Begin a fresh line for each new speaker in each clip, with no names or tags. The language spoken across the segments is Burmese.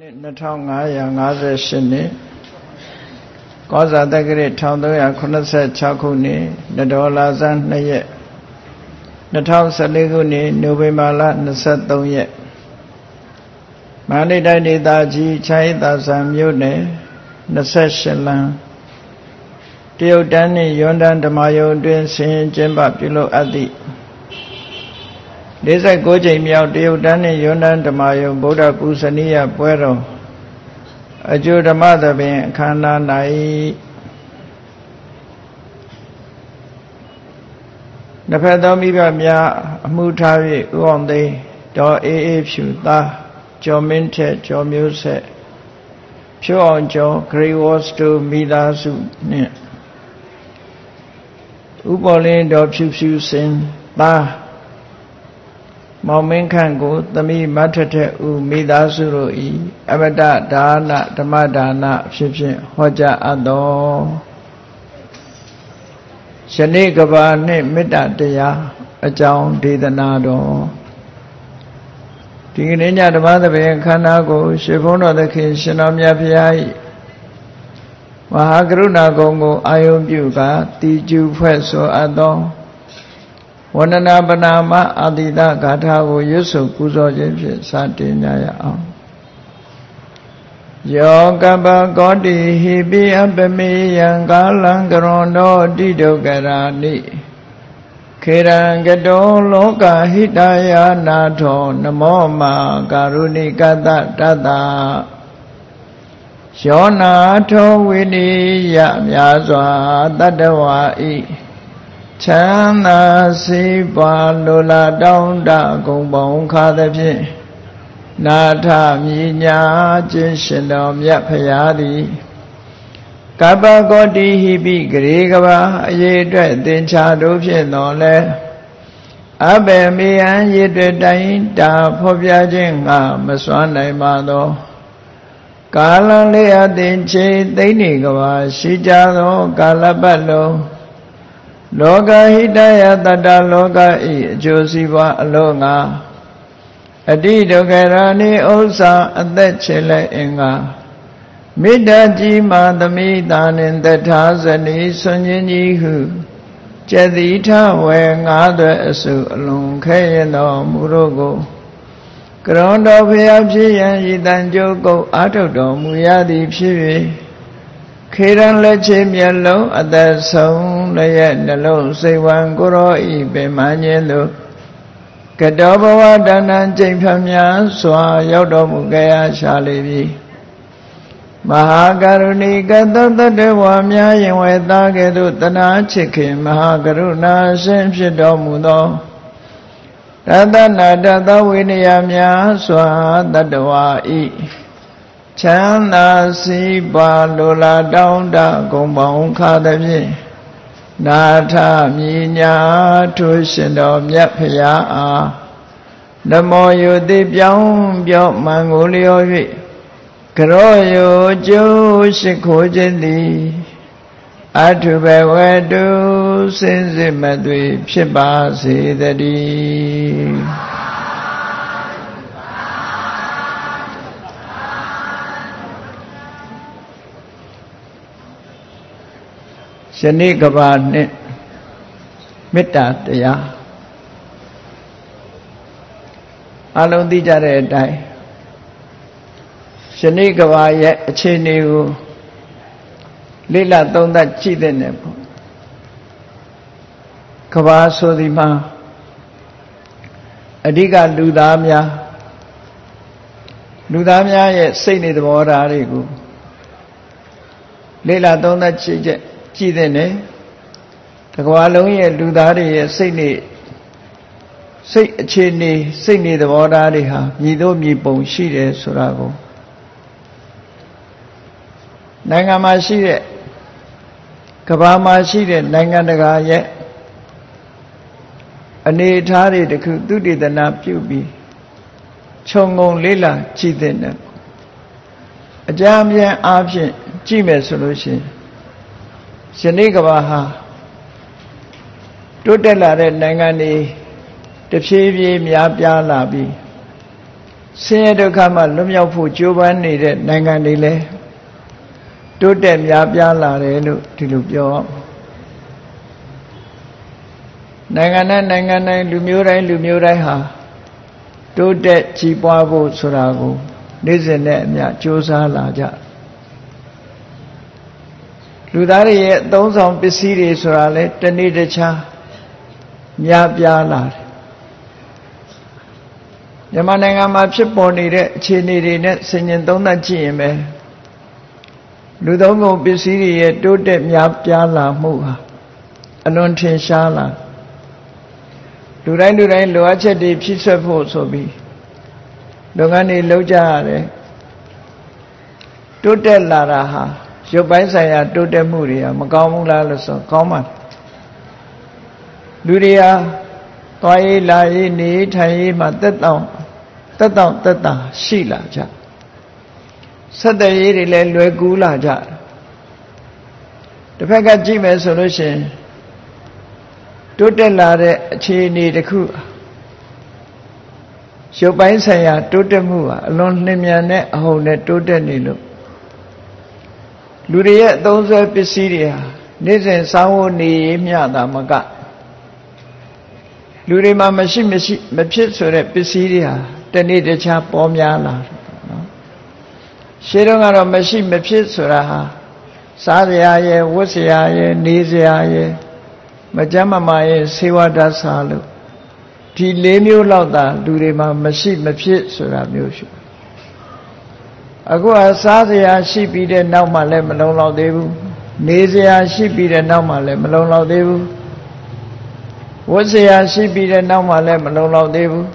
နှစ်2558နှစ်ကောဇာတက္ကရာ1386ခုနှစ်နဒေါ်လာဇန်2ရက်2014ခုနှစ်နိုဝင်ဘာလ23ရက်မန္တလေးတိုင်းဒေသကြီးချိုင်းသာဆံမြို့နယ်28လမ်းတရုတ်တန်းနှင့်ယွန်းတန်းဓမ္မယုံတွင်ဆင်ကျင်းပပြုလုပ်အပ်သည့် 49ကြိမ်မြောက်တရုတ်တန်းနှင့်ယွန်းတန်းဓမ္မယုံဗုဒ္ဓပူဇနီယပွဲတော်အကျိုးဓမ္မသဘင်အခမ်းအနား၌နှစ်ဖက်သောမိဘများအမှုထား၍ဥအောင်သိတော်အေးအေးဖြူသားကျော်မင်းထက်ကျော်မျိုးဆက်ဖြိုးအောင်ကျော် Great Wars တို့မိသားစုနှင့်ဥပေါ်လင်းတော်ဖြူဖြူစင်သား မောင်မင်းခန့်ကိုသမီးမထထက်ဦးမိသားစုတို့ဤအမတဒါနဓမ္မဒါနဖြစ်ဖြင့်ဟောကြားအပ်တော်ယနေ့ကဘာနှင့်မေတ္တာတရားအကြောင်းဒေသနာတော်ဒီကနေ့ညဓမ္မသဘင်ခန္ဓာကိုရှေဘုန်းတော်သခင်ရှင်တော်မြတ်ဖရာ၏မဟာကရုဏာကုံကိုအာယုံပြုကာတီကျူဖွဲ့ဆိုအပ်သော ဝန္ဒနာပနာမအာတိတဂါထာကိုရွတ်ဆိုပူဇော်ခြင်းဖြင့်စတင်ကြရအောင်ယောကပကောတိဟိပိအပမေယံကာလံကရွန်တောတိဒုက္ကရာနိခေရံကတောလောကဟိတယာနာထောနမောမာကာရုဏိကတတတယောနာထောဝိနိယမြာစွာတတ္တဝါဤ ချမ်းသာစေပါလိုလားတောင်းတဂုံပေါင်းခါသဖြင့်နာထမြညာခြင်းရှင်တော်မြတ်ဖရာသည်ကပ္ပကောတိဟိပိဂရေကဘာအရေးအတွက်သင်္ချာတို့ဖြင့်တော်လဲအဘယ်မေယံရည်တွေ့တိုင်းတာဖော်ပြခြင်းငါမစွမ်းနိုင်ပါသောကာလလေးအသင်ချေသိမ့်နေကဘာရှိကြသော ကာလပတ်လုံး လောကဟိတယတတ္တလောကဤအကျိုးစီးပွားအလို့ငါအတိဒုက္ခရာနိဥစ္စာအသက်ချေလက်အင်္ဂါမေတ္တာကြီးမာသမိတာနှင့်တထာဇနီဆွန်ခြင်းကြီးဟုကျက်တိထဝေငါးသွဲအစုအလုံးခဲရင်တော်မူတို့ကိုကရွန်တော်ဖျားဖြစ်ရန်ဤတန်ကြိုးကုတ်အာထုတ်တော်မူရသည်ဖြစ်၍ ခေရန်လက်ချေမျက်လုံးအသက်ဆုံးလည်းရဲ့နှလုံးစိတ်ဝံကိုရောဤပင်မခြင်းသို့ကတောဘဝတဏ္ဏကျိန်ဖြံများစွာ ရောက်တော်မူကြရရှာလေပြီမဟာကရုဏီကတတတဝါများရင်ဝဲသားကဲ့သို့တနာချစ်ခင်မဟာကရုဏာရှင်ဖြစ်တော်မူသောတသနာတသဝိနည်းများစွာတတဝါဤ ချမ်းသာစီးပါလိုလားတောင်းတဂုံပေါင်းခါသဖြင့်နာထမြညာထိုးရှင်တော်မြတ်ဖရာအားနမောယုတိပြောင်းပြော့မှန်ကိုလျော်၍ကရောယုကျိုးရှိခိုးခြင်းသည်အထုဘဝတုစင်စစ်မသွေဖြစ်ပါစေတည်း ယနေ့ကဘာနဲ့မေတ္တာတရားအလုံးသိကြတဲ့အတိုင်းယနေ့ကဘာရဲ့အခြေအနေကိုလိလသုံးသပ်ကြည့်တဲ့နဲ့ပေါ့ကဘာဆိုဒီမှာအဓိကလူသားများလူသားများရဲ့စိတ်နေသဘောထားတွေကိုလိလသုံးသပ်ကြည့်ချက် ကြည့်တဲ့နဲ့တကွာလုံးရဲ့လူသားတွေရဲ့စိတ်နေစိတ်အခြေအနေစိတ်နေသဘောထားတွေဟာမြည်တို့မြည်ပုံရှိတယ်ဆိုတာကိုနိုင်ငံမှာရှိတဲ့ကဘာမှာရှိတဲ့နိုင်ငံတကာရဲ့အနေအထားတွေတခုသူတည်တနာပြုပြီးခြုံငုံလေးလာကြည့်တဲ့အကြမ်းပြန်အားဖြင့်ကြည့်မယ်ဆိုလို့ရှိရင် ယနေ့ကဘာဟာတိုးတက်လာတဲ့နိုင်ငံတွေတဖြည်းဖြည်းများပြားလာပြီးဆင်းရဲဒုက္ခမှလွတ်မြောက်ဖို့ကြိုးပမ်းနေတဲ့နိုင်ငံတွေလည်းတိုးတက်များပြားလာတယ်လို့ဒီလိုပြောနိုင်ငံနဲ့နိုင်ငံတိုင်းလူမျိုးတိုင်းလူမျိုးတိုင်းဟာတိုးတက်ကြီးပွားဖို့ဆိုတာကို နေ့စဉ်နဲ့အမျှကြိုးစားလာကြ လူသားတွေရဲ့အသုံးဆောင်ပစ္စည်းတွေဆိုတာလဲတနေ့တခြားများပြားလာတယ်မြန်မာနိုင်ငံမှာဖြစ်ပေါ်နေတဲ့အခြေအနေတွေနဲ့ဆင်ញင်သုံးသပ်ကြည့်ရင်ပဲလူသုံးကုန်ပစ္စည်းတွေရဲ့တိုးတက်များပြားလာမှုဟာအလွန်ထင်ရှားလာလူတိုင်းလူတိုင်းလိုအပ်ချက်တွေဖြည့်ဆွတ်ဖို့ဆိုပြီးလုပ်ငန်းတွေလုပ်ကြရတယ်တိုးတက်လာတာဟာ ရုပ်ပိုင်းဆိုင်ရာတိုးတက်မှုတွေကမကောင်းဘူးလားလို့ဆိုကောင်းပါလူတွေဟာသွားရေးလာရေးနေထိုင်ရေးမှာတက်တောင်တက်တောင်တက်တာရှိလာကြဆက်တရေးတွေလည်းလွယ်ကူးလာကြတစ်ဖက်ကကြည့်မယ်ဆိုလို့ရှိရင်တိုးတက်လာတဲ့အခြေအနေတစ်ခုရုပ်ပိုင်းဆိုင်ရာတိုးတက်မှုဟာအလွန်နှင်းမြန်တဲ့အဟုန်နဲ့တိုးတက်နေလို့ လူတွေရဲ့အသုံးဆွဲပစ္စည်းတွေဟာနေ့စဉ်စားဝတ်နေမျှတာမကလူတွေမှာမရှိမရှိမဖြစ်ဆိုတဲ့ပစ္စည်းတွေဟာတနေ့တခြားပေါ်များလာတယ်နော်ရှင်းတော့ကတော့မရှိမဖြစ်ဆိုတာဟာစားစရာရဲ့ဝတ်စရာရဲ့နေစရာရဲ့မကြမ်းမမာရဲ့ဆေဝါဒဆာလို့ဒီ၄မျိုးလောက်သာလူတွေမှာမရှိမဖြစ်ဆိုတာမျိုးရှိ အခုအစားစရာရှိပြီးတဲ့နောက်မှလည်းမလုံလောက်သေးဘူးနေစရာရှိပြီးတဲ့နောက်မှလည်းမလုံလောက်သေးဘူးဝတ်စရာရှိပြီးတဲ့နောက်မှလည်းမလုံလောက်သေးဘူး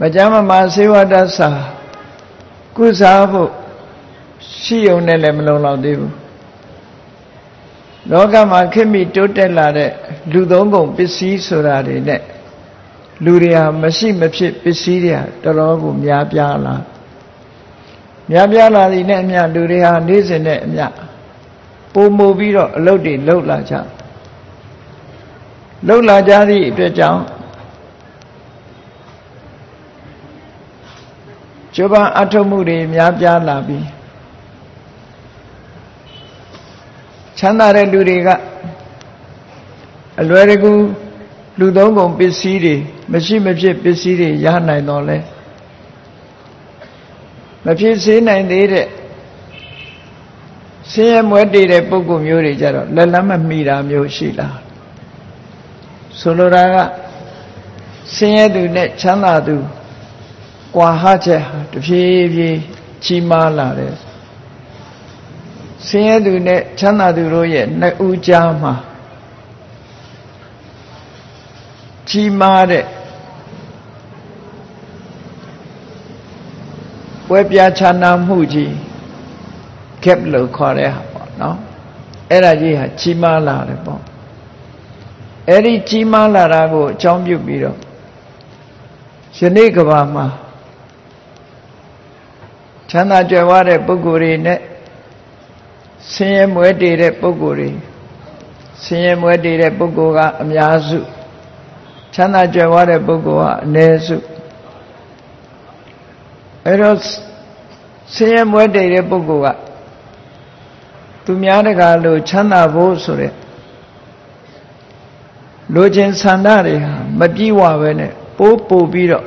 မကြမ်းမမာဆေဝတ္တစာကုစားဖို့ရှိုံနဲ့လည်းမလုံလောက်သေးဘူးလောကမှာခေတ်မီတိုးတက်လာတဲ့လူသုံးကုန်ပစ္စည်းဆိုတာတွေနဲ့လူတွေဟာမရှိမဖြစ်ပစ္စည်းတွေဟာတော်တော်ကိုများပြားလာ များပြားလာသည်နဲ့အမျှလူတွေဟာနေ့စဉ်နဲ့အမျှပုံမူပြီးတော့အလုပ်တွေလုပ်လာကြလုပ်လာကြသည့်အတွက်ကြောင့်ကျပန်းအထုမှုတွေများပြားလာပြီးချမ်းသာတဲ့လူတွေကအလွယ်တကူလူသုံးကုန်ပစ္စည်းတွေမရှိမဖြစ်ပစ္စည်းတွေရနိုင်တော့လဲ မဖြစ်စေးနိုင်သေးတဲ့ဆင်းရဲမွဲတည်တဲ့ပုံကုမျိုးတွေကြတော့လက်လက်မမှီတာမျိုးရှိလားဆိုလိုတာကဆင်းရဲသူနဲ့ချမ်းသာသူကွာဟချက်ဟာတဖြည်းဖြည်းကြီးမားလာတယ်ဆင်းရဲသူနဲ့ချမ်းသာသူတို့ရဲ့နှစ်ဦးကြားမှာကြီးမားတဲ့ ပွဲပြားခြားနာမှုကြီး kept လို့ခေါ်တဲ့ဟာပေါ့နော်အဲ့ဒါကြီးဟာကြီးမားလာတယ်ပေါ့အဲ့ဒီကြီးမားလာတာကိုအကြောင်းပြုပြီးတော့ယနေ့ကဘာမှာချမ်းသာကြွယ်ဝတဲ့ပုဂ္ဂိုလ်တွေနဲ့ဆင်းရဲမွဲတေတဲ့ပုဂ္ဂိုလ်တွေဆင်းရဲမွဲတေတဲ့ပုဂ္ဂိုလ်ကအများစုချမ်းသာကြွယ်ဝတဲ့ပုဂ္ဂိုလ်ကအနည်းစုအဲတော့ ဆင်းရဲမွဲတေတဲ့ပုဂ္ဂိုလ်ကသူများတကာလို့ချမ်းသာဖို့ဆိုတဲ့လိုချင်ဆန္ဒတွေဟာမပြည့်ဝပဲနဲ့ပိုးပို့ပြီးတော့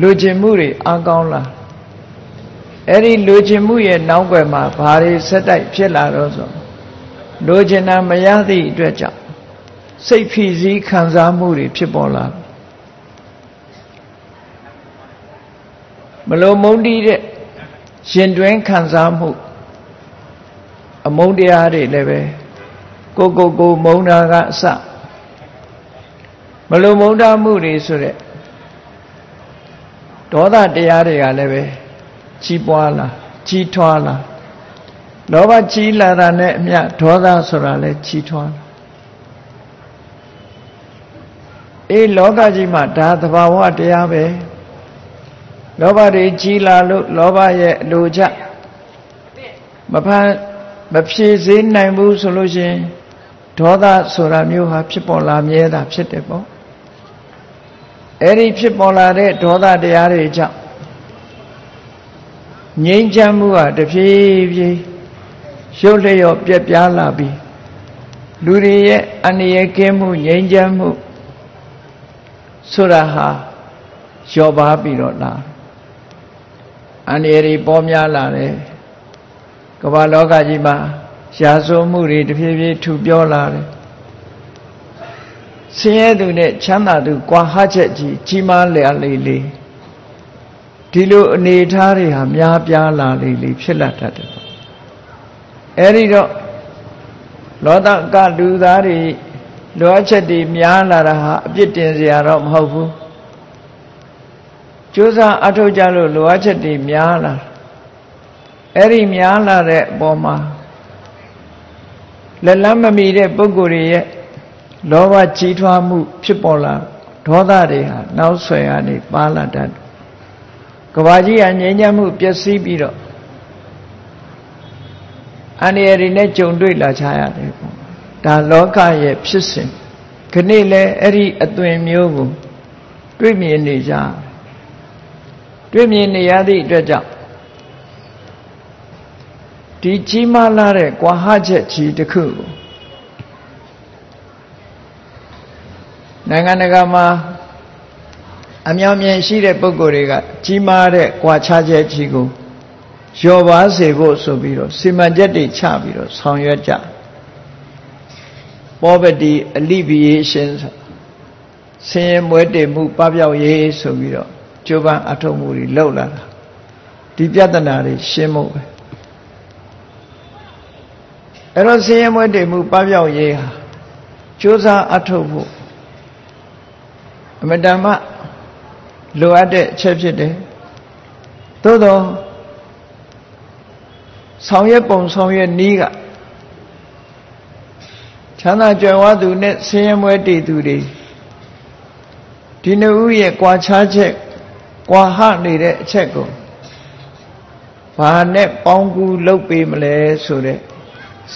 လိုချင်မှုတွေအကောင်းလာအဲ့ဒီလိုချင်မှုရဲ့နောက်ွယ်မှာဘာတွေဆက်တိုက်ဖြစ်လာတော့ဆိုလိုချင်တာမရသည့်အတွက်ကြောင့်စိတ်ဖိစီးခံစားမှုတွေဖြစ်ပေါ်လာမလိုမုန်းတီးတဲ့ ရှင်တွင်းခံစားမှုအမုန်းတရားတွေလည်းပဲကိုကိုကိုမုန်းတာကအစမလိုမုန်းတာမှုတွေဆိုတဲ့ဒေါသတရားတွေကလည်းပဲကြီးပွားလာကြီးထွားလာလောဘကြီးလာတာနဲ့အမျှဒေါသဆိုတာလည်းကြီးထွားလာအေးလောကကြီးမှာဒါသဘာဝတရားပဲ လောဘတွေကြီးလာလို့လောဘရဲ့အလိုချမဖန်မဖြည့်စည်းနိုင်ဘူးဆိုလို့ရှိရင်ဒေါသဆိုတာမျိုးဟာဖြစ်ပေါ်လာမြဲတာဖြစ်တယ်ပေါ့အဲ့ဒီဖြစ်ပေါ်လာတဲ့ဒေါသတရားတွေကြောင့်ငြိမ်းချမ်းမှုဟာတဖြည်းဖြည်းရုပ်လျော့ပြက်ပြားလာပြီးလူတွေရဲ့အန္တရာယ်ကင်းမှုငြိမ်းချမ်းမှုဆိုတာဟာလျော့ပါပြီးတော့လာ အန္တရာယ်တွေပေါ်များလာတယ်ကမ္ဘာလောကကြီးမှာရာဇဝမှုတွေတဖြည်းဖြည်းထူပြောလာတယ်ဆင်းရဲသူနဲ့ချမ်းသာသူကွာဟချက်ကြီးကြီးမားလျာလေလေဒီလိုအနေထားတွေဟာများပြားလာလေလေဖြစ်လာတတ်တယ်အဲ့ဒီတော့လောကလူသားတွေလိုအပ်ချက်တွေများလာတာဟာအပြစ်တင်စရာတော့မဟုတ်ဘူး ကြိုးစားအထောက်ကြလို့လိုအပ်ချက်တွေများလာအဲ့ဒီများလာတဲ့အပေါ်မှာလက်လန်းမမီတဲ့ပုဂ္ဂိုလ်တွေရဲ့လောဘကြီးထွားမှု ဖြစ်ပေါ်လာဒေါသတွေဟာနောက်ဆွဲကနေပါလာတတ်ကဘာကြီးကငြိမ်းချမ်းမှုပျက်စီးပြီးတော့အန္တရာယ်တွေနဲ့ကြုံတွေ့လာကြရတယ်ပေါ့ဒါလောကရဲ့ဖြစ်စဉ်ခဏလဲအဲ့ဒီအသွင်မျိုးကိုတွေ့မြင်နေကြတွေ့ မြင်နေရသည့်အတွက်ကြောင့်ဒီကြီးမားလာတဲ့ကွာဟချက်ကြီးတစ်ခုကိုနိုင်ငံတကာမှာအမြောင်မြင်ရှိတဲ့ပုံကိုယ်တွေကကြီးမားတဲ့ကွာခြားချက်ကြီးကိုလျော်ပါစေဖို့ဆိုပြီးတော့စီမံချက်တွေချပြီးတော့ဆောင်ရွက်ကြ poverty alleviation ဆင်းရဲမွဲတေမှုပပျောက်ရေးဆိုပြီးတော့ ကြိုးပမ်းအထောက်မှုတွေလှုပ်လာတာဒီပြဿနာတွေရှင်းဖို့ပဲအဲ့တော့ဆင်းရဲမွဲတေမှုပပျောက်ရေးဟာကြိုးစားအထောက်ဖို့အမတန်မှလိုအပ်တဲ့အချက်ဖြစ်တယ်သို့တော့ဆောင်ရွက်ပုံဆောင်ရွက်နည်းကချမ်းသာကြွယ်ဝသူနဲ့ဆင်းရဲမွဲတေသူတွေဒီနှစ်ဦးရဲ့ကြွာခြားချက် ကြွာဟနေတဲ့အချက်ကိုဘာနဲ့ပေါင်းကူလုပ်ပေးမလဲဆိုတဲ့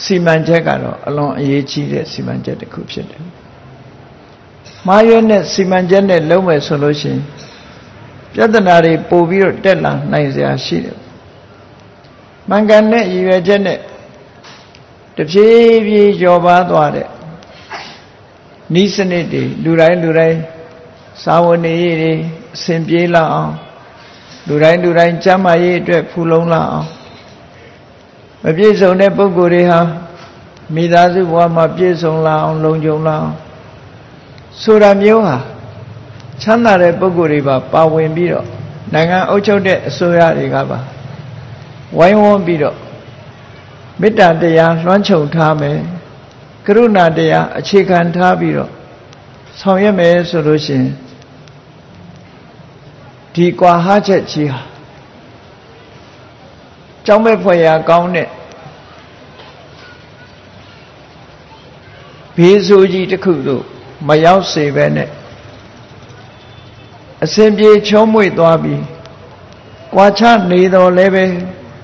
စီမံချက်ကတော့အလွန်အရေးကြီးတဲ့စီမံချက်တစ်ခုဖြစ်တယ်။မှားရွက်တဲ့စီမံချက်နဲ့လုံးမယ်ဆိုလို့ရှိရင်ပြဿနာတွေပို့ပြီးတော့တက်လာနိုင်စရာရှိတယ်။မှန်ကန်တဲ့ရည်ရွယ်ချက်နဲ့တဖြည်းဖြည်းကျော်ပါသွားတဲ့ဤစနစ်တွေလူတိုင်းလူတိုင်း စာဝန်နေရည်တွေအစဉ်ပြေးလာအောင်လူတိုင်းလူတိုင်းကျမ်းမာရေးအတွက်ဖူလုံးလာအောင်မပြည့်စုံတဲ့ပုဂ္ဂိုလ်တွေဟာမိသားစုဘဝမှာပြည့်စုံလာအောင်လုံခြုံလာအောင်ဆိုတာမျိုးဟာချမ်းသာတဲ့ပုဂ္ဂိုလ်တွေပါပါဝင်ပြီးတော့နိုင်ငံအုပ်ချုပ်တဲ့အစိုးရတွေကပါဝိုင်းဝန်းပြီးတော့မေတ္တာတရားလွှမ်းခြုံထားမယ်ကရုဏာတရားအခြေခံထားပြီးတော့ဆောင်ရွက်မယ်ဆိုလို့ရှိရင် ဒီကွာဟချက်ကြီးဟာကြောင်းမဲ့ဖွယ်ရာကောင်းတဲ့ဘေးဆိုးကြီးတစ်ခုတို့မရောက်စေပဲနဲ့အစဉ်ပြေချုံးမွေ့သွားပြီးကွာချနေတော်လည်းပဲ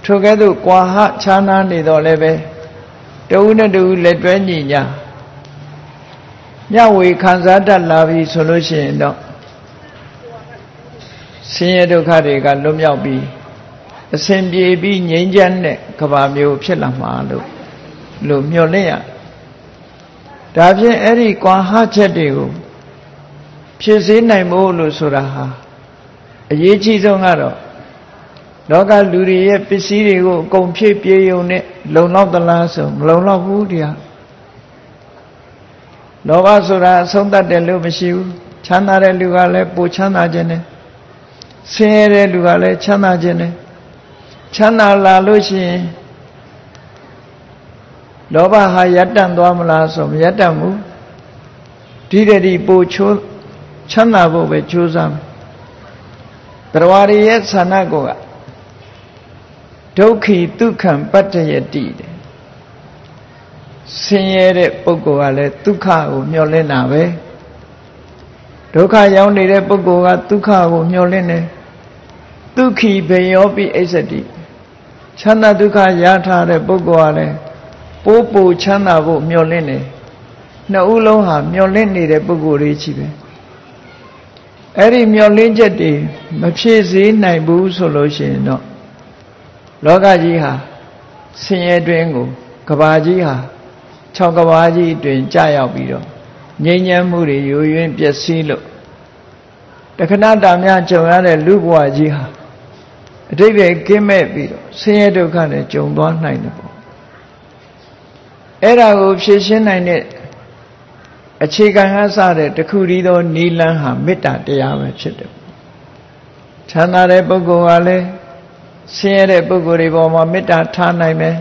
ထိုကဲ့သို့ကွာဟခြားနာနေတော်လည်းပဲတဦးနဲ့တဦးလက်တွဲညီညာမျှဝေခံစားတတ်လာပြီဆိုလို့ရှိရင်တော့ ဆင်းရဲဒုက္ခတွေကလွတ်မြောက်ပြီးအစဉ်ပြေပြီးငြိမ်းချမ်းတဲ့ကဘာမျိုးဖြစ်လာမှာလို့လို့မျှော်လင့်ရဒါဖြင့်အဲ့ဒီကွာဟချက်တွေကိုဖြစ်စေနိုင်ဖို့လို့ဆိုတာဟာအရေးကြီးဆုံးကတော့လောကလူတွေရဲ့ပစ္စည်းတွေကိုအကုန်ဖြည့်ပြေုံနဲ့လုံလောက်သလားဆိုမလုံလောက်ဘူးတရားလောဘဆိုတာအဆုံးတတ်တယ်လို့မရှိဘူးချမ်းသာတဲ့လူကလည်းပိုချမ်းသာခြင်းနဲ့ ဆင်းရဲတဲ့လူကလည်းချမ်းသာခြင်းနဲ့ချမ်းသာလာလို့ရှိရင်လောဘဟာရပ်တန့်သွားမလားဆိုမရပ်တန့်ဘူးဒီတည်းပိုချိုးချမ်းသာဖို့ပဲကြိုးစားမယ်တရားရရဲ့ဆန္ဒကိုကဒုက္ခိဒုက္ခံပတ္တယတိတဲ့ဆင်းရဲတဲ့ပုဂ္ဂိုလ်ကလည်းဒုက္ခကိုမျှော်လင့်တာပဲ ဒုက္ခရောက်နေတဲ့ပုဂ္ဂိုလ်ကဒုက္ခကိုမျှော်လင့်တယ်ဒုက္ခိဘေယောပိအိစတိချမ်းသာဒုက္ခရထားတဲ့ပုဂ္ဂိုလ်ကလည်းပိုးပူချမ်းသာဖို့မျှော်လင့်တယ်နှစ်ဦးလုံးဟာမျှော်လင့်နေတဲ့ပုဂ္ဂိုလ်တွေကြီးပဲအဲ့ဒီမျောလင်းချက်တွေမဖြည့်စည်းနိုင်ဘူးဆိုလို့ရှိရင်တော့လောကကြီးဟာဆင်းရဲတွင်ကိုကဘာကြီးဟာ6ကဘာကြီးအတွင်ကြာရောက်ပြီးတော့ ငြိမ်းချမ်းမှုတွေယိုယွင်းပျက်စီးလို့တခဏတာများကြုံရတဲ့လူဘဝကြီးဟာအတိတ်ပဲကင်းမဲ့ပြီးတော့ဆင်းရဲဒုက္ခနဲ့ကြုံသွားနိုင်တယ်ပေါ့အဲ့ဒါကိုဖြေရှင်းနိုင်တဲ့အခြေခံအစတဲ့တခုတည်းသောနိလန်းဟာမေတ္တာတရားပဲဖြစ်တယ်ချမ်းသာတဲ့ပုဂ္ဂိုလ်ကလည်းဆင်းရဲတဲ့ပုဂ္ဂိုလ်တွေပေါ်မှာမေတ္တာထားနိုင်မယ်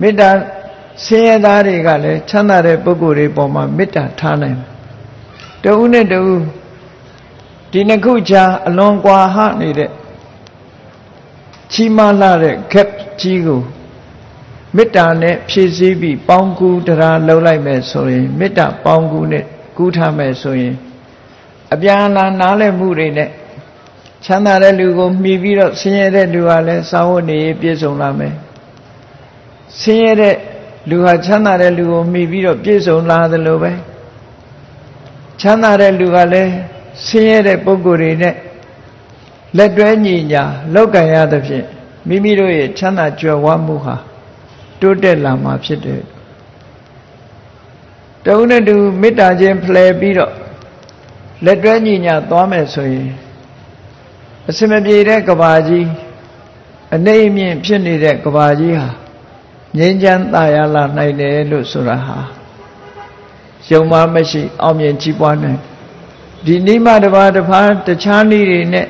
မေတ္တာ ဆင်းရဲသားတွေကလည်းချမ်းသာတဲ့ပုဂ္ဂိုလ်တွေပေါ်မှာမေတ္တာထားနိုင်မယ်တဦးနဲ့တဦးဒီနှစ်ခုကြားအလွန်ကွာဟနေတဲ့ချီးမားလာတဲ့ gap ကြီးကိုမေတ္တာနဲ့ဖြည့်ဆည်းပြီးပေါင်းကူးတရားလှုပ်လိုက်မယ်ဆိုရင်မေတ္တာပေါင်းကူးနဲ့ကူးထားမယ်ဆိုရင်အပြန်အလှန်နားလည်မှုတွေနဲ့ချမ်းသာတဲ့လူကိုမှီပြီးတော့ဆင်းရဲတဲ့လူကလည်းစာဝတ်နေပြည့်စုံလာမယ်ဆင်းရဲတဲ့ လူဟာချမ်းသာတဲ့လူကိုမှီပြီးတော့ပြည့်စုံလာသလိုပဲချမ်းသာတဲ့လူကလည်းဆင်းရဲတဲ့ပုဂ္ဂိုလ်တွေနဲ့လက်တွဲညီညာလောက်ကံရသဖြင့်မိမိတို့ရဲ့ချမ်းသာကြွယ်ဝမှုဟာတိုးတက်လာမှာဖြစ်တယ်တဦးနဲ့တူမေတ္တာချင်းဖလှယ်ပြီးတော့လက်တွဲညီညာသွားမယ်ဆိုရင်အစမပြေတဲ့ကဘာကြီးအနေအမြင့်ဖြစ်နေတဲ့ကဘာကြီးဟာ ငြိမ်းချမ်းသာရလာနိုင်တယ်လို့ဆိုတာဟာယုံမှမရှိအောင်မြင်ကြီးပွားနိုင်ဒီနိမတပါးတဖာတခြားနည်းတွေနဲ့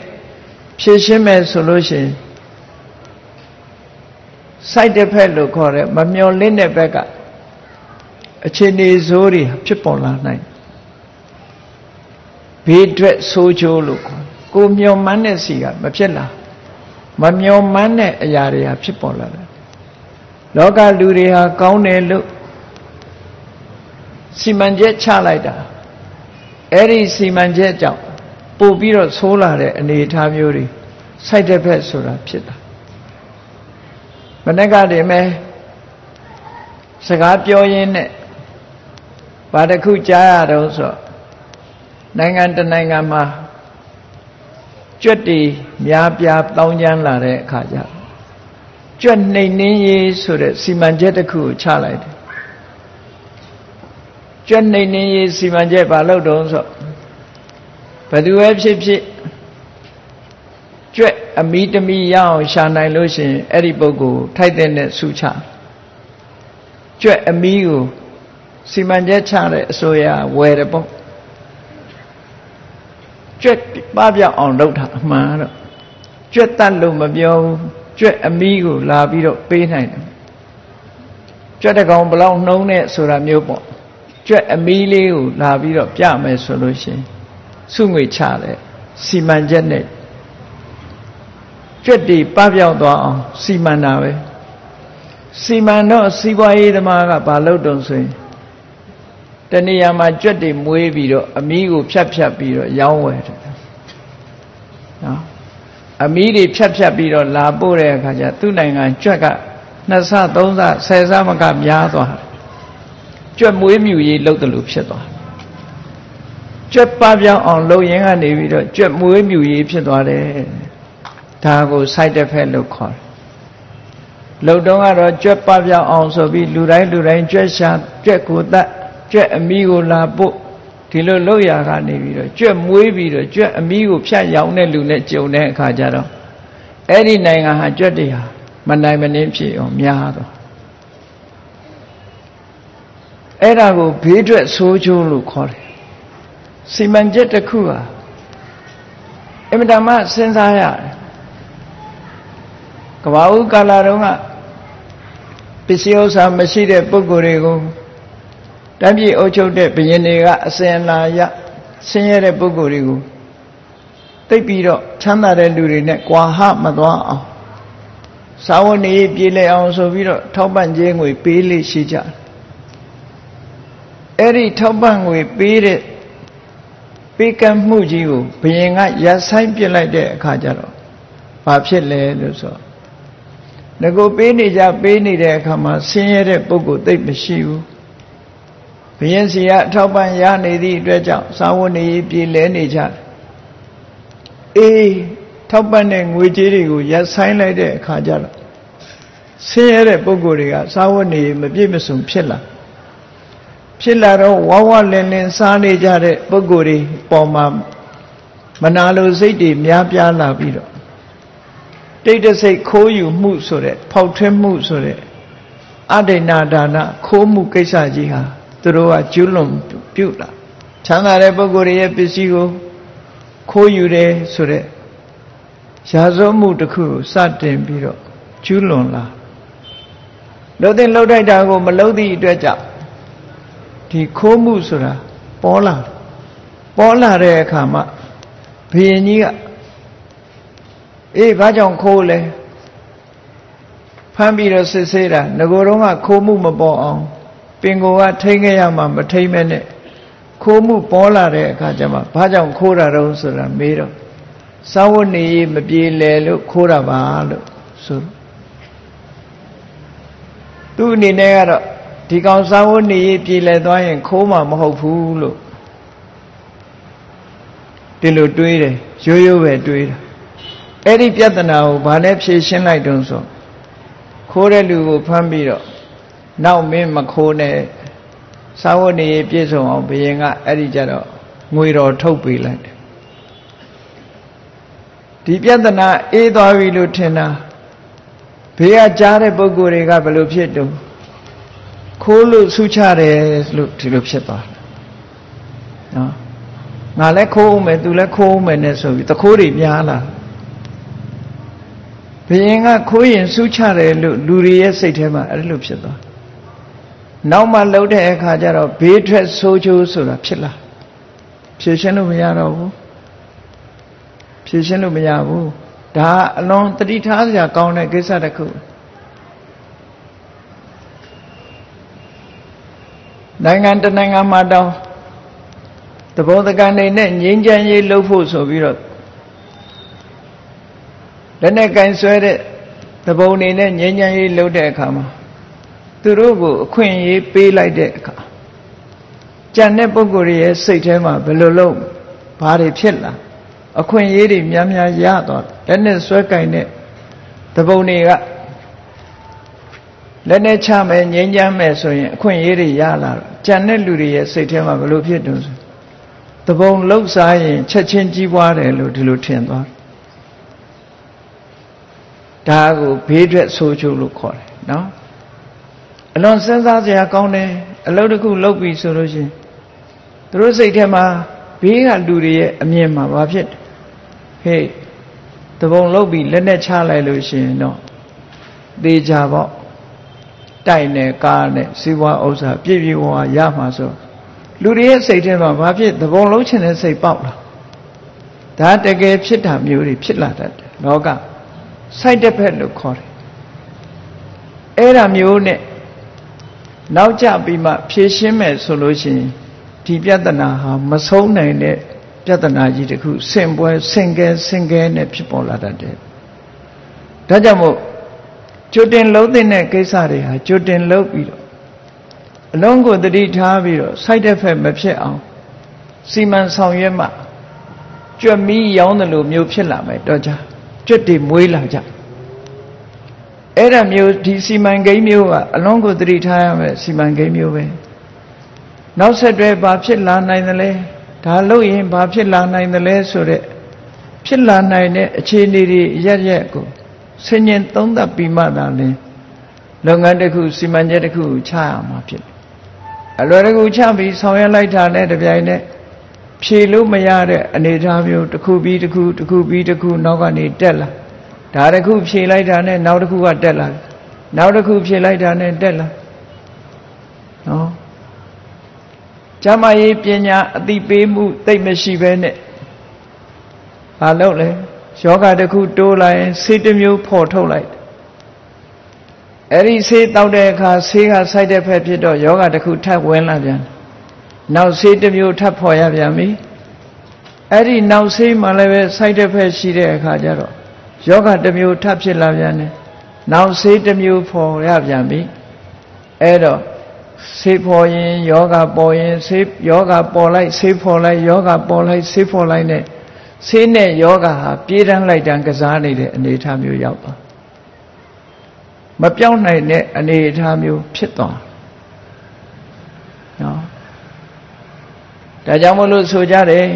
ဖြည့်ရှင်းမယ်ဆိုလို့ရှိရင် side effect လို့ခေါ်တဲ့မမျော်လင့်တဲ့ဘက်ကအခြေအနေဆိုးတွေဖြစ်ပေါ်လာနိုင်ဘေးထွက်ဆိုးချိုးလို့ခေါ်ကိုမျော်မှန်းတဲ့စီကမဖြစ်လာမမျော်မှန်းတဲ့အရာတွေဟာဖြစ်ပေါ်လာတယ် လောကလူတွေဟာကောင်းတယ်လို့စီမံချက်ချလိုက်တာအဲ့ဒီစီမံချက်ကြောင့်ပို့ပြီးတော့ဆိုးလာတဲ့အနေအထားမျိုးတွေ side effect ဆိုတာဖြစ်တာမနေ့ကတည်းမဲစကားပြောရင်းနဲ့ဘာတစ်ခုကြားရတော့ဆိုနိုင်ငံတနိုင်ငံမှာကြွက်တီများပြားတောင်းကျမ်းလာတဲ့အခါကျကြွ က်နှိမ်နှင်းရေးဆိုတဲ့စီမံချက်တစ်ခုကိုချလိုက်တယ်ကြွက်နှိမ်နှင်းရေးစီမံချက်ဘာလို့တုံးဆိုဘယ်သူပဲဖြစ်ဖြစ်ကြွက်အမီတမီရအောင်ရှာနိုင်လို့ရှိရင်အဲ့ဒီပုဂ္ဂိုလ်ထိုက်တဲ့ဆူချကြွက်အမီကိုစီမံချက်ချတဲ့အစိုးရဝယ်တယ်ပေါ့ကြွက်ပပြောက်အောင်လုပ်တာအမှန်တော့ကြွက်တတ်လို့မပြောဘူး ကြွက်အမီကိုလာပြီးတော့ပေးနိုင်တယ်ကြွက်တကောင်ဘလောက်နှုံးနဲ့ဆိုတာမျိုးပေါ့ကြွက်အမီလေးကိုလာပြီးတော့ပြမယ်ဆိုလို့ရှိရင်စုငွေချတယ်စီမံချက်နဲ့ကြွက်တီပပြောက်သွားအောင်စီမံတာပဲစီမံတော့စီးပွားရေးသမားကဘာလုပ်တုံဆိုရင်တဏှာမှာကြွက်တွေမွေးပြီးတော့အမီးကိုဖြတ်ဖြတ်ပြီးတော့ရောင်းဝယ်တယ်နော် အမီးတွေဖြတ်ဖြတ်ပြီးတော့လာပို့တဲ့အခါကျသူ့နိုင်ငံကြွက်ကနှစ်ဆသုံးဆဆယ်ဆမကများသွားကြွက်မွေးမြူရေးလုပ်တယ်လို့ဖြစ်သွားကြွက်ပပြောင်းအောင်လုပ်ရင်ကနေပြီးတော့ကြွက်မွေးမြူရေးဖြစ်သွားတယ်ဒါကို side effect လို့ခေါ်တယ်လုံတုံးကတော့ကြွက်ပပြောင်းအောင်ဆိုပြီးလူတိုင်းလူတိုင်းကြွက်ရှာကြွက်ကိုတတ်ကြွက်အမီးကိုလာပို့ ဒီလိုလောက်ရကနေပြီးတော့ကြွက်မွေးပြီးတော့ကြွက်အမီးကိုဖြတ်ရောင်းတဲ့လူနဲ့ကြုံတဲ့အခါကျတော့အဲ့ဒီနိုင်ငံဟာကြွက်တွေဟာမနိုင်မနှင်းဖြစ်အောင်များတော့အဲ့ဒါကိုဘေးထွက်ဆိုးချိုးလို့ခေါ်တယ်စီမံချက်တစ်ခုဟာအင်မတန်မှစဉ်းစားရတယ်ကဘာဦးကာလာတုန်းကပစ္စည်းဥစ္စာမရှိတဲ့ပုဂ္ဂိုလ်တွေကို တမ်းပြည်အုပ်ချုပ်တဲ့ဘုရင်တွေကအစင်လာရဆင်းရဲတဲ့ပုဂ္ဂိုလ်တွေကိုသိပ်ပြီးတော့ချမ်းသာတဲ့လူတွေနဲ့ကြွာဟမသွားအောင်စာဝတ်နေပြေလည်အောင်ဆိုပြီးတော့ထောက်ပံ့ခြင်းငွေပေးလိရှိကြအဲ့ဒီထောက်ပံ့ငွေပေးတဲ့ပေးကမ်းမှုကြီးကိုဘုရင်ကရပ်ဆိုင်ပြစ်လိုက်တဲ့အခါကျတော့ဘာဖြစ်လဲလို့ဆိုငကိုပေးနေကြပေးနေတဲ့အခါမှာဆင်းရဲတဲ့ပုဂ္ဂိုလ်သိပ်မရှိဘူး ဘုရင်စီကအထောက်ပံ့ရနေသည့်အတွက်ကြောင့်သာဝနေပြည်လဲနေကြအေးထောက်ပံ့တဲ့ငွေကြေးတွေကိုရပ်ဆိုင်လိုက်တဲ့အခါကျတော့ဆင်းရဲတဲ့ပုံကိုယ်တွေကစာဝတ်နေမပြည့်မစုံဖြစ်လာဖြစ်လာတော့ဝဝလင်းလင်းစားနေကြတဲ့ပုံကိုယ်တွေပေါ်မှာမနာလိုစိတ်တွေများပြားလာပြီးတော့တိတ်တဆိတ်ခိုးယူမှုဆိုတဲ့ဖောက်ထွင်းမှုဆိုတဲ့အဒိဏဒါနခိုးမှုကိစ္စကြီးဟာ သူတို့ကကျွလွန်ပြုတ်လာချမ်းသာတဲ့ပုဂ္ဂိုလ်ရဲ့ပစ္စည်းကိုခိုးယူတယ်ဆိုတဲ့ရာဇဝမှုတစ်ခုကိုစတင်ပြီးတော့ကျွလွန်လာလို့တဲ့လှုပ်ထိုက်တာကိုမလှုပ်သည့်အတွက်ကြောင့်ဒီခိုးမှုဆိုတာပေါ်လာပေါ်လာတဲ့အခါမှာဘုရင်ကြီးကအေးဘာကြောင့်ခိုးလဲဖမ်းပြီးတော့စစ်ဆေးတာငကိုယ်တော့ကခိုးမှုမပေါ်အောင် ပင်ကိုကထိန်းခဲ့ရမှာမထိန်းမဲနဲ့ခိုးမှုပေါ်လာတဲ့အခါကျမှဘာကြောင့်ခိုးတာတော့ဆိုတာမေးတော့စာဝတ်နေမပြေလဲလို့ခိုးတာပါလို့ဆိုသူ့အနေနဲ့ကတော့ဒီကောင်စာဝတ်နေပြေလဲသွားရင်ခိုးမှာမဟုတ်ဘူးလို့ဒီလိုတွေးတယ်ရိုးရိုးပဲတွေးတာအဲ့ဒီပြဿနာကိုဘာနဲ့ဖြေရှင်းလိုက်တုံးဆိုခိုးတဲ့လူကိုဖမ်းပြီးတော့ နောက်မင်းမခိုးနဲ့စာဝတ်နေပြည့်စုံအောင်ဘုရင်ကအဲ့ဒီကြတော့ငွေတော်ထုတ်ပေးလိုက်တယ်ဒီပြဿနာအေးသွားပြီလို့ထင်တာဘေးကကြားတဲ့ပုဂ္ဂိုလ်တွေကဘယ်လိုဖြစ်တုံးခိုးလို့ဆုချတယ်လို့ဒီလိုဖြစ်သွားတယ်နော်ငါလည်းခိုးအောင်မယ်သူလည်းခိုးအောင်မယ်နဲ့ဆိုပြီးတခိုးတွေများလာဘယင်ကခိုးရင်စူးချတယ်လို့လူတွေရဲ့စိတ်ထဲမှာအဲ့လိုဖြစ်သွား နောက်မှလှုပ်တဲ့အခါကျတော့ဘေးထွက်ဆိုးချိုးဆိုတာဖြစ်လာဖြည့်ရှင်းလို့မရတော့ဘူးဖြည့်ရှင်းလို့မရဘူးဒါအလွန်တတိထားစရာကောင်းတဲ့ကိစ္စတစ်ခုနိုင်ငံတနိုင်ငံမှာတောင်းတဘောတကန်နေနဲ့ငြိမ်းချမ်းရေးလုပ်ဖို့ဆိုပြီးတော့လက်နဲ့ကင်ဆွဲတဲ့တဘုံနေနဲ့ငြိမ်းချမ်းရေးလုပ်တဲ့အခါမှာ သူတို့ကိုအခွင့်အရေးပေးလိုက်တဲ့အခါကြံတဲ့ပုဂ္ဂိုလ်ရဲ့စိတ်ထဲမှာဘယ်လိုလုပ်ဘာတွေဖြစ်လာအခွင့်အရေးတွေများများရသွားလက်နဲ့ဆွဲကင်တဲ့တဘုံတွေကလက်နဲ့ချမယ်ငြိမ်းချမ်းမယ်ဆိုရင်အခွင့်အရေးတွေရလာတော့ကြံတဲ့လူတွေရဲ့စိတ်ထဲမှာဘယ်လိုဖြစ်တုံးဆိုတဘုံလှုပ်ရှားရင်ချက်ချင်းကြီးပွားတယ်လို့ဒီလိုထင်သွားဒါကိုဘေးထွက်ဆိုးချုပ်လို့ခေါ်တယ်နော် အလွန်စဉ်းစားစရာကောင်းတယ်အလုပ်တစ်ခုလုပ်ပြီဆိုလို့ရှိရင်သူတို့စိတ်ထဲမှာဘေးကလူတွေရဲ့အမြင်မှာဘာဖြစ်ဟေးတပုံလုပ်ပြီးလက်နဲ့ချလိုက်လို့ရှိရင်တော့သေချာပေါ့တိုက်နဲ့ကားနဲ့စီးပွားဥစ္စာပြည့်ပြည့်ဝဝရမှာဆိုလူတွေရဲ့စိတ်ထဲမှာဘာဖြစ်တပုံလုံးချင်တဲ့စိတ်ပေါက်လာဒါတကယ်ဖြစ်တာမျိုးတွေဖြစ်လာတတ်တယ်လောက side effect လို့ခေါ်တယ်အဲ့ဒါမျိုးနဲ့ နောက်ကျပြီးမှဖြေရှင်းမယ်ဆိုလို့ရှိရင်ဒီပြဿနာဟာမဆုံးနိုင်တဲ့ပြဿနာကြီးတစ်ခုဆင်ပွဲဆင်ကဲဆင်ကဲနဲ့ဖြစ်ပေါ်လာတတ်တယ်ဒါကြောင့်မို့ကျွတင်လုံးတဲ့ကိစ္စတွေဟာကျွတင်လုံးပြီးတော့အလုံးကိုတတိထားပြီးတော့ side effect မဖြစ်အောင်စီမံဆောင်ရွက်မှကြွက်မီးရောင်းတယ်လို့မျိုးဖြစ်လာမယ်တော့ကြကြွက်တွေမွေးလာကြ အဲ့ဒါမျိုးဒီစီမံကိန်းမျိုးကအလုံးကိုတတိထားရမယ်စီမံကိန်းမျိုးပဲနောက်ဆက်တွဲဘာဖြစ်လာနိုင်သလဲဒါလို့ရင်ဘာဖြစ်လာနိုင်သလဲဆိုတဲ့ဖြစ်လာနိုင်တဲ့အခြေအနေတွေရက်ရက်ကိုဆင်ញင်သုံးသပ်ပြီးမှသာလင်လုပ်ငန်းတစ်ခုစီမံချက်တစ်ခုချရမှာဖြစ်တယ်အလွယ်တကူချပြီးဆောင်ရွက်လိုက်တာနဲ့တပြိုင်နက်ဖြေလို့မရတဲ့အနေအထားမျိုးတစ်ခုပြီးတစ်ခုတစ်ခုပြီးတစ်ခုနောက်ကနေတက်လာ ဒါတစ်ခုဖြေလိုက်တာနဲ့နောက်တစ်ခုကတက်လာနောက်တစ်ခုဖြေလိုက်တာနဲ့တက်လာနော်ကျမရေးပညာအတိပေးမှုသိမရှိဘဲနဲ့ဘာလုပ်လဲယောဂတစ်ခုတိုးလာရင်ဆေးတစ်မျိုးဖော်ထုတ်လိုက်အဲ့ဒီဆေးတောက်တဲ့အခါဆေးကဆိုက်တဲ့ဖက်ဖြစ်တော့ယောဂတစ်ခုထပ်ဝင်လာပြန်နောက်ဆေးတစ်မျိုးထပ်ဖော်ရပြန်ပြီအဲ့ဒီနောက်ဆေးမှလည်းပဲဆိုက်တဲ့ဖက်ရှိတဲ့အခါကျတော့ ယောဂတစ်မျိုးထပ်ဖြစ်လာပြန်တယ်နောက်ဆေးတစ်မျိုးဖော်ရပြန်ပြီအဲ့တော့ဆေးဖော်ရင်ယောဂပေါ်ရင်ဆေးယောဂပေါ်လိုက်ဆေးဖော်လိုက်ယောဂပေါ်လိုက်ဆေးဖော်လိုက်နဲ့ဆေးနဲ့ယောဂဟာပြေးတန်းလိုက်တန်းကစားနေတဲ့အနေအထားမျိုးရောက်သွားမပြောင်းနိုင်တဲ့အနေအထားမျိုးဖြစ်သွားနော်ဒါကြောင့်မလို့ဆိုကြတယ်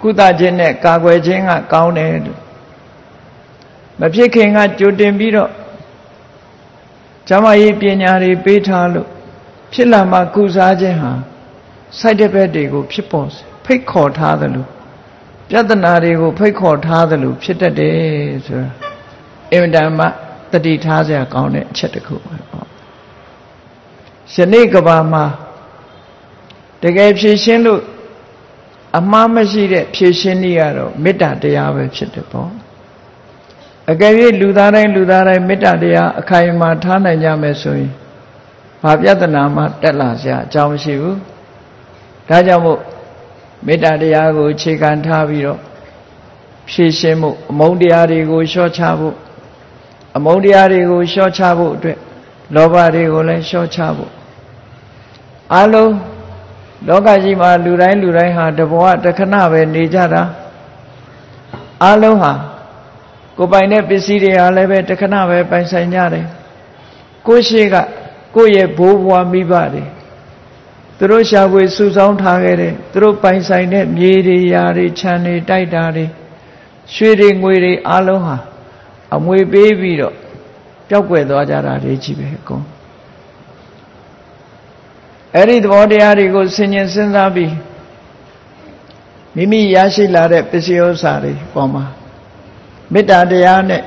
ကုသခြင်းနဲ့ကာကွယ်ခြင်းကကောင်းတယ်လို့ မဖြစ်ခင်ကကြိုတင်ပြီးတော့ဇမယီပညာတွေပေးထားလို့ဖြစ်လာမှကုစားခြင်းဟာစိုက်တဲ့ဘက်တွေကိုဖြစ်ပေါ်ဖိတ်ခေါ်ထားသလိုပြဿနာတွေကိုဖိတ်ခေါ်ထားသလိုဖြစ်တတ်တယ်ဆိုတာအင်မတန်မှတတိထားစရာကောင်းတဲ့အချက်တစ်ခုပဲပေါ့ယနေ့ကဘာမှာတကယ်ဖြည့်ရှင်းလို့အမှားမရှိတဲ့ဖြည့်ရှင်းနည်းကတော့မေတ္တာတရားပဲဖြစ်တယ်ပေါ့ အကယ်၍လူသားတိုင်းလူသားတိုင်းမေတ္တာတရားအခိုင်အမာထားနိုင်ကြမယ်ဆိုရင်ဘာပြဿနာမှတက်လာစရာအကြောင်းမရှိဘူးဒါကြောင့်မို့မေတ္တာတရားကိုအခြေခံထားပြီးတော့ဖြည့်ရှင်းမှုအမုန်းတရားတွေကိုလျှော့ချဖို့အမုန်းတရားတွေကိုလျှော့ချဖို့အတွက်လောဘတွေကိုလည်းလျှော့ချဖို့အလုံးလောကကြီးမှာလူတိုင်းလူတိုင်းဟာတဘဝတခဏပဲနေကြတာအလုံးဟာ ကိုပိုင်တဲ့ပစ္စည်းတွေဟာလည်းပဲတခဏပဲပိုင်ဆိုင်ကြတယ်ကိုရှိကကိုယ့်ရဲ့ဘိုးဘွားမိဘတွေသူတို့ရှာဖွေစုဆောင်းထားခဲ့တဲ့သူတို့ပိုင်ဆိုင်တဲ့မြေတွေယာတွေခြံတွေတိုက်တာတွေရွှေတွေငွေတွေအလုံးဟာအမွေပေးပြီးတော့ပျောက်ကွယ်သွားကြတာတွေကြီးပဲအကုန်အဲ့ဒီသဘောတရားတွေကိုဆင်ញင်စဉ်းစားပြီးမိမိရရှိလာတဲ့ပစ္စည်းဥစ္စာတွေပေါ်မှာ မေတ္တာတရားနဲ့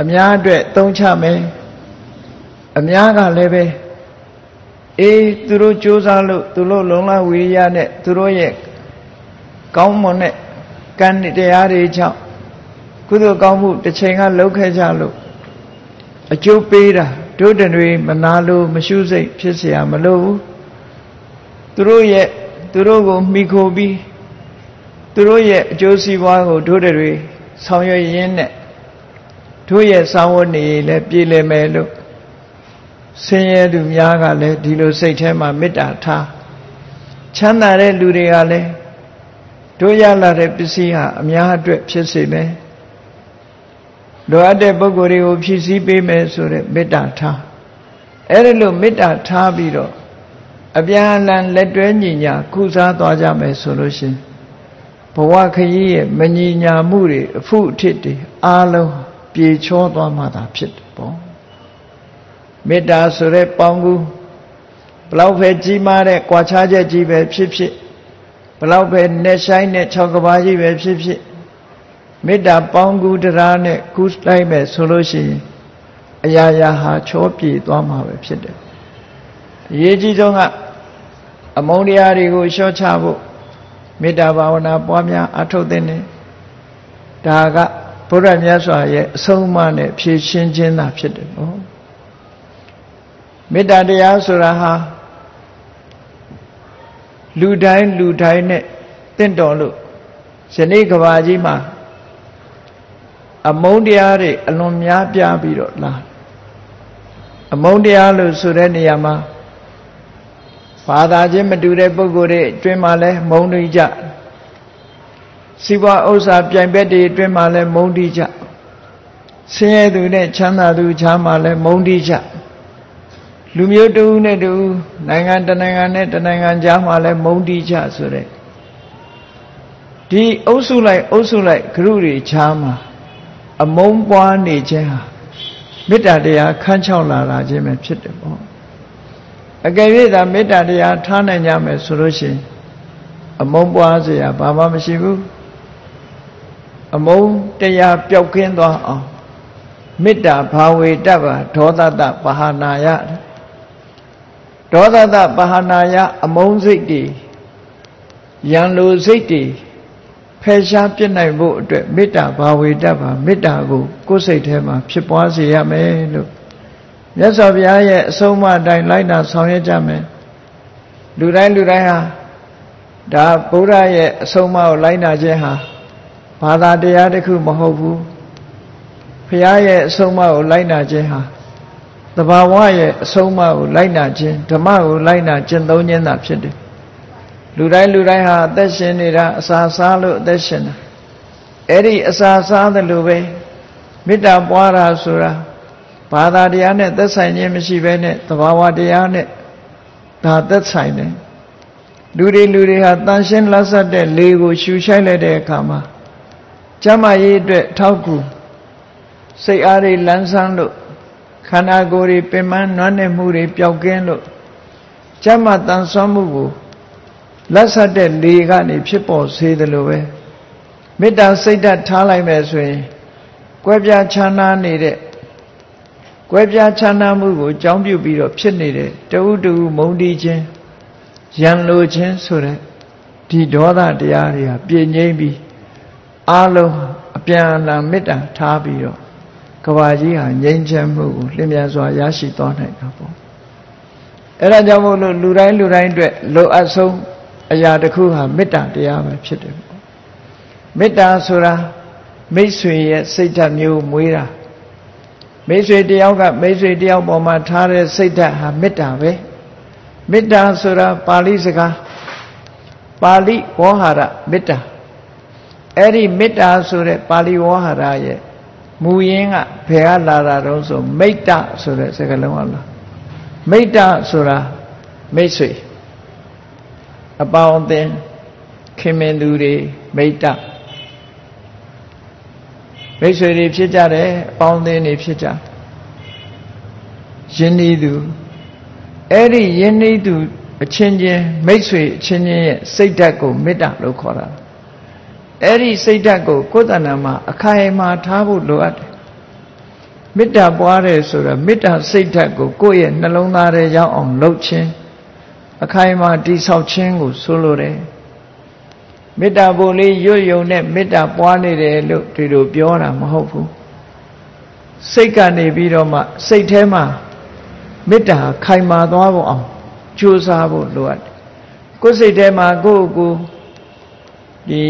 အများအတွက်သုံးချမယ်အများကလည်းပဲအေးသူတို့ကြိုးစားလို့သူတို့လုံလဝိရိယနဲ့သူတို့ရဲ့ကောင်းမွန်တဲ့ကံတရားတွေကြောင့်ကုသိုလ်ကောင်းမှုတစ်ချိန်ကလုပ်ခဲ့ကြလို့အကျိုးပေးတာတို့တွေမနာလို့မရှုစိတ်ဖြစ်เสียမလို့ဘူးသူတို့ရဲ့သူတို့ကိုမိခိုပြီးသူတို့ရဲ့အကျိုးစီးပွားကိုတို့တွေ ဆောင်ရွက်ရင်းနဲ့တို့ရဲ့စာဝတ်နေလည်းပြည်လည်မယ်လို့ဆင်းရဲသူများကလည်းဒီလိုစိတ်ထဲမှာမေတ္တာထားချမ်းသာတဲ့လူတွေကလည်းတို့ရလာတဲ့ပစ္စည်းဟာအများအတွက်ဖြစ်စေမယ်လိုအပ်တဲ့ပုဂ္ဂိုလ်တွေကိုဖြည့်ဆည်းပေးမယ်ဆိုတဲ့မေတ္တာထားအဲ့ဒါလို့မေတ္တာထားပြီးတော့အပြန်အလှန်လက်တွဲညီညာကုစားသွားကြမယ်ဆိုလို့ရှိရင် ဘဝခရီးရဲ့မညီညာမှုတွေအဖုအထစ်တွေအားလုံးပြေချောသွားမှသာဖြစ်တယ်ပေါ့မေတ္တာဆိုတဲ့ပေါင်းကူဘလောက်ပဲကြီးမားတဲ့ကြွာချချက်ကြီးပဲဖြစ်ဖြစ်ဘလောက်ပဲနဲ့ဆိုင်တဲ့၆ကဘာကြီးပဲဖြစ်ဖြစ်မေတ္တာပေါင်းကူတရားနဲ့ကူးလိုက်မယ်ဆိုလို့ရှိရင်အရာရာဟာချောပြေသွားမှာပဲဖြစ်တယ်အရေးကြီးဆုံးကအမုန်းတရားတွေကိုလျှော့ချဖို့ မေတ္တာဘာဝနာပွားများအထုတ်တဲ့နေဒါကဘုရားမြတ်စွာရဲ့အဆုံးအမနဲ့ဖြည့်ရှင်းခြင်းသာဖြစ်တယ်နော်မေတ္တာတရားဆိုတာဟာလူတိုင်းလူတိုင်းနဲ့တင့်တော်လို့ယနေ့ကဘာကြီးမှာအမုန်းတရားတွေအလွန်များပြားပြီးတော့လာအမုန်းတရားလို့ဆိုတဲ့နေရာမှာ ဘာသာချင်းမတူတဲ့ပုဂ္ဂိုလ်တွေအတွင်းမှာလဲမုန်းတိကြစီးပွားဥစ္စာပြိုင်ဘက်တွေအတွင်းမှာလဲမုန်းတိကြဆင်းရဲသူနဲ့ချမ်းသာသူချားမှာလဲမုန်းတိကြလူမျိုးတူနဲ့တူနိုင်ငံတနိုင်ငံနဲ့တနိုင်ငံကြားမှာလဲမုန်းတိကြဆိုတဲ့ဒီအုပ်စုလိုက်အုပ်စုလိုက်ဂရုတွေချားမှာအမုန်းပွားနေခြင်းဟာမေတ္တာတရားခန်းချောက်လာတာခြင်းပဲဖြစ်တယ်ပေါ့ အကယ်၍သာမေတ္တာတရားထားနိုင်ကြမယ်ဆိုလို့ရှိရင်အမုန်းပွားစရာဘာမှမရှိဘူးအမုန်းတရားပျောက်ကင်းသွားအောင်မေတ္တာဘာဝေတ္တပါဒေါသတပဟာနာယဒေါသတပဟာနာယအမုန်းစိတ်တွေရန်လိုစိတ်တွေဖယ်ရှားပြစ်နိုင်ဖို့အတွက်မေတ္တာဘာဝေတ္တပါမေတ္တာကိုကိုယ်စိတ်ထဲမှာဖြစ်ပွားစေရမယ်လို့ မြတ်စွာဘုရားရဲ့အဆုံးအမအတိုင်းလိုက်နာဆောင်ရွက်ကြမယ်လူတိုင်းလူတိုင်းဟာဒါဗုဒ္ဓရဲ့အဆုံးအမကိုလိုက်နာခြင်းဟာဘာသာတရားတစ်ခုမဟုတ်ဘူးဘုရားရဲ့အဆုံးအမကိုလိုက်နာခြင်းဟာတဘာဝရဲ့အဆုံးအမကိုလိုက်နာခြင်းဓမ္မကိုလိုက်နာကျင့်သုံးခြင်းသာဖြစ်တယ်လူတိုင်းလူတိုင်းဟာအသက်ရှင်နေတာအစာစားလို့အသက်ရှင်တာအဲ့ဒီအစာစားတယ်လို့ပဲမေတ္တာပွားတာဆိုတာ ဘာသာတရားနဲ့သက်ဆိုင်ခြင်းမရှိဘဲနဲ့သဘာဝတရားနဲ့ဒါသက်ဆိုင်တယ်လူတွေလူတွေဟာတန်ရှင်းလက်ဆက်တဲ့လေကိုရှူရှိုက်လိုက်တဲ့အခါမှာကျမ်းမာရေးအတွက်ထောက်ကူစိတ်အားတွေလန်းဆန်းလို့ခန္ဓာကိုယ်တွေပင်ပန်းနွမ်းနယ်မှုတွေပျောက်ကင်းလို့ကျမ်းမာတန်ဆွမ်းမှုကိုလက်ဆက်တဲ့လေကနေဖြစ်ပေါ်စေတယ်လို့ပဲမေတ္တာစိတ်ဓာတ်ထားလိုက်မယ်ဆိုရင်ကွဲပြားခြားနားနေတဲ့ ကွဲပြားခြားနားမှုကိုကြောင်းပြုပြီးတော့ဖြစ်နေတဲ့တဝုတူမုံတီခြင်းရန်လိုခြင်းဆိုတဲ့ဒီဒေါသတရားတွေဟာပြည့်ငြိမ့်ပြီးအလုံးအပြန်အလှန်မေတ္တာထားပြီးတော့ကဘာကြီးဟာငြိမ်းချမ်းမှုကိုလျင်မြန်စွာရရှိသွားနိုင်တာပေါ့အဲ့ဒါကြောင့်မို့လို့လူတိုင်းလူတိုင်းအတွက်လိုအပ်ဆုံးအရာတစ်ခုဟာမေတ္တာတရားပဲဖြစ်တယ်ပေါ့မေတ္တာဆိုတာမိတ်ဆွေရဲ့စိတ်ဓာတ်မျိုးမွေးတာ မိတ်ဆွေတယောက်ကမိတ်ဆွေတယောက်ပေါ်မှာထားတဲ့စိတ်ဓာတ်ဟာမေတ္တာပဲမေတ္တာဆိုတာပါဠိစကားပါဠိဝေါဟာရမေတ္တာအဲ့ဒီမေတ္တာဆိုတဲ့ပါဠိဝေါဟာရရဲ့မူရင်းကဘယ်ကလာတာတုံးဆိုမိတ္တဆိုတဲ့စကားလုံးကလာမိတ္တဆိုတာမိတ်ဆွေအပေါင်းအသင်းခင်မင်သူတွေမိတ္တ မိတ်ဆွေတွေဖြစ်ကြတယ်အပေါင်းအသင်းတွေဖြစ်ကြယဉ်ဤသူအဲ့ဒီယဉ်ဤသူအချင်းချင်းမိတ်ဆွေအချင်းချင်းရဲ့စိတ်ဓာတ်ကိုမေတ္တာလို့ခေါ်တာအဲ့ဒီစိတ်ဓာတ်ကိုကိုယ်တဏ္ဍာမှာအခိုင်အမာထားဖို့လိုအပ်တယ်မေတ္တာပွားတယ်ဆိုတာမေတ္တာစိတ်ဓာတ်ကိုကိုယ့်ရဲ့နှလုံးသားထဲရောက်အောင်လုပ်ခြင်းအခိုင်အမာတိဆောက်ခြင်းကိုဆိုလိုတယ် မေတ္တာပို့လေးရွတ်ယုံနဲ့မေတ္တာပွားနေတယ်လို့ဒီလိုပြောတာမဟုတ်ဘူးစိတ်ကနေပြီးတော့မှစိတ်ထဲမှာမေတ္တာခိုင်မာသွားဖို့အောင်ကြိုးစားဖို့လိုအပ်တယ်ကိုယ်စိတ်ထဲမှာကိုယ့်ကိုယ်ဒီ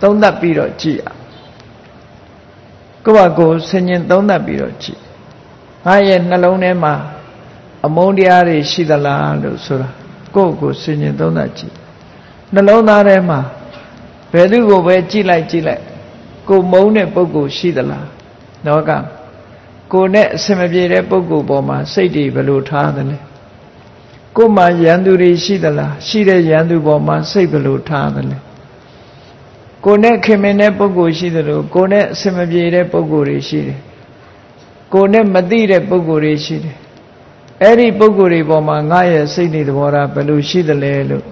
သုံးသပ်ပြီးတော့ကြည့်ရကိုယ့်ဘာကိုဆင်ញင်သုံးသပ်ပြီးတော့ကြည့်ငါရဲ့နှလုံးထဲမှာအမုန်းတရားတွေရှိသလားလို့ဆိုတာ ကိုယ့်ကိုဆင်ញင်သုံးသပ်ကြည့်နှလုံးသားထဲမှာဘယ်သူကိုပဲကြည့်လိုက်ကြည့်လိုက်ကိုမုန်းတဲ့ပုဂ္ဂိုလ်ရှိသလားတော့ကကိုနဲ့အစင်မပြေတဲ့ပုဂ္ဂိုလ်ပေါ်မှာစိတ်တွေဘယ်လိုထားသလဲကိုမှရန်သူတွေရှိသလားရှိတဲ့ရန်သူပေါ်မှာစိတ်ဘယ်လိုထားသလဲကိုနဲ့ခင်မင်တဲ့ပုဂ္ဂိုလ်ရှိသလိုကိုနဲ့အစင်မပြေတဲ့ပုဂ္ဂိုလ်တွေရှိတယ်ကိုနဲ့မသိတဲ့ပုဂ္ဂိုလ်တွေရှိတယ် အဲ့ဒီပုဂ္ဂိုလ်တွေပေါ်မှာငါရဲ့စိတ်နေသဘောထားဘယ်လိုရှိသလဲလို့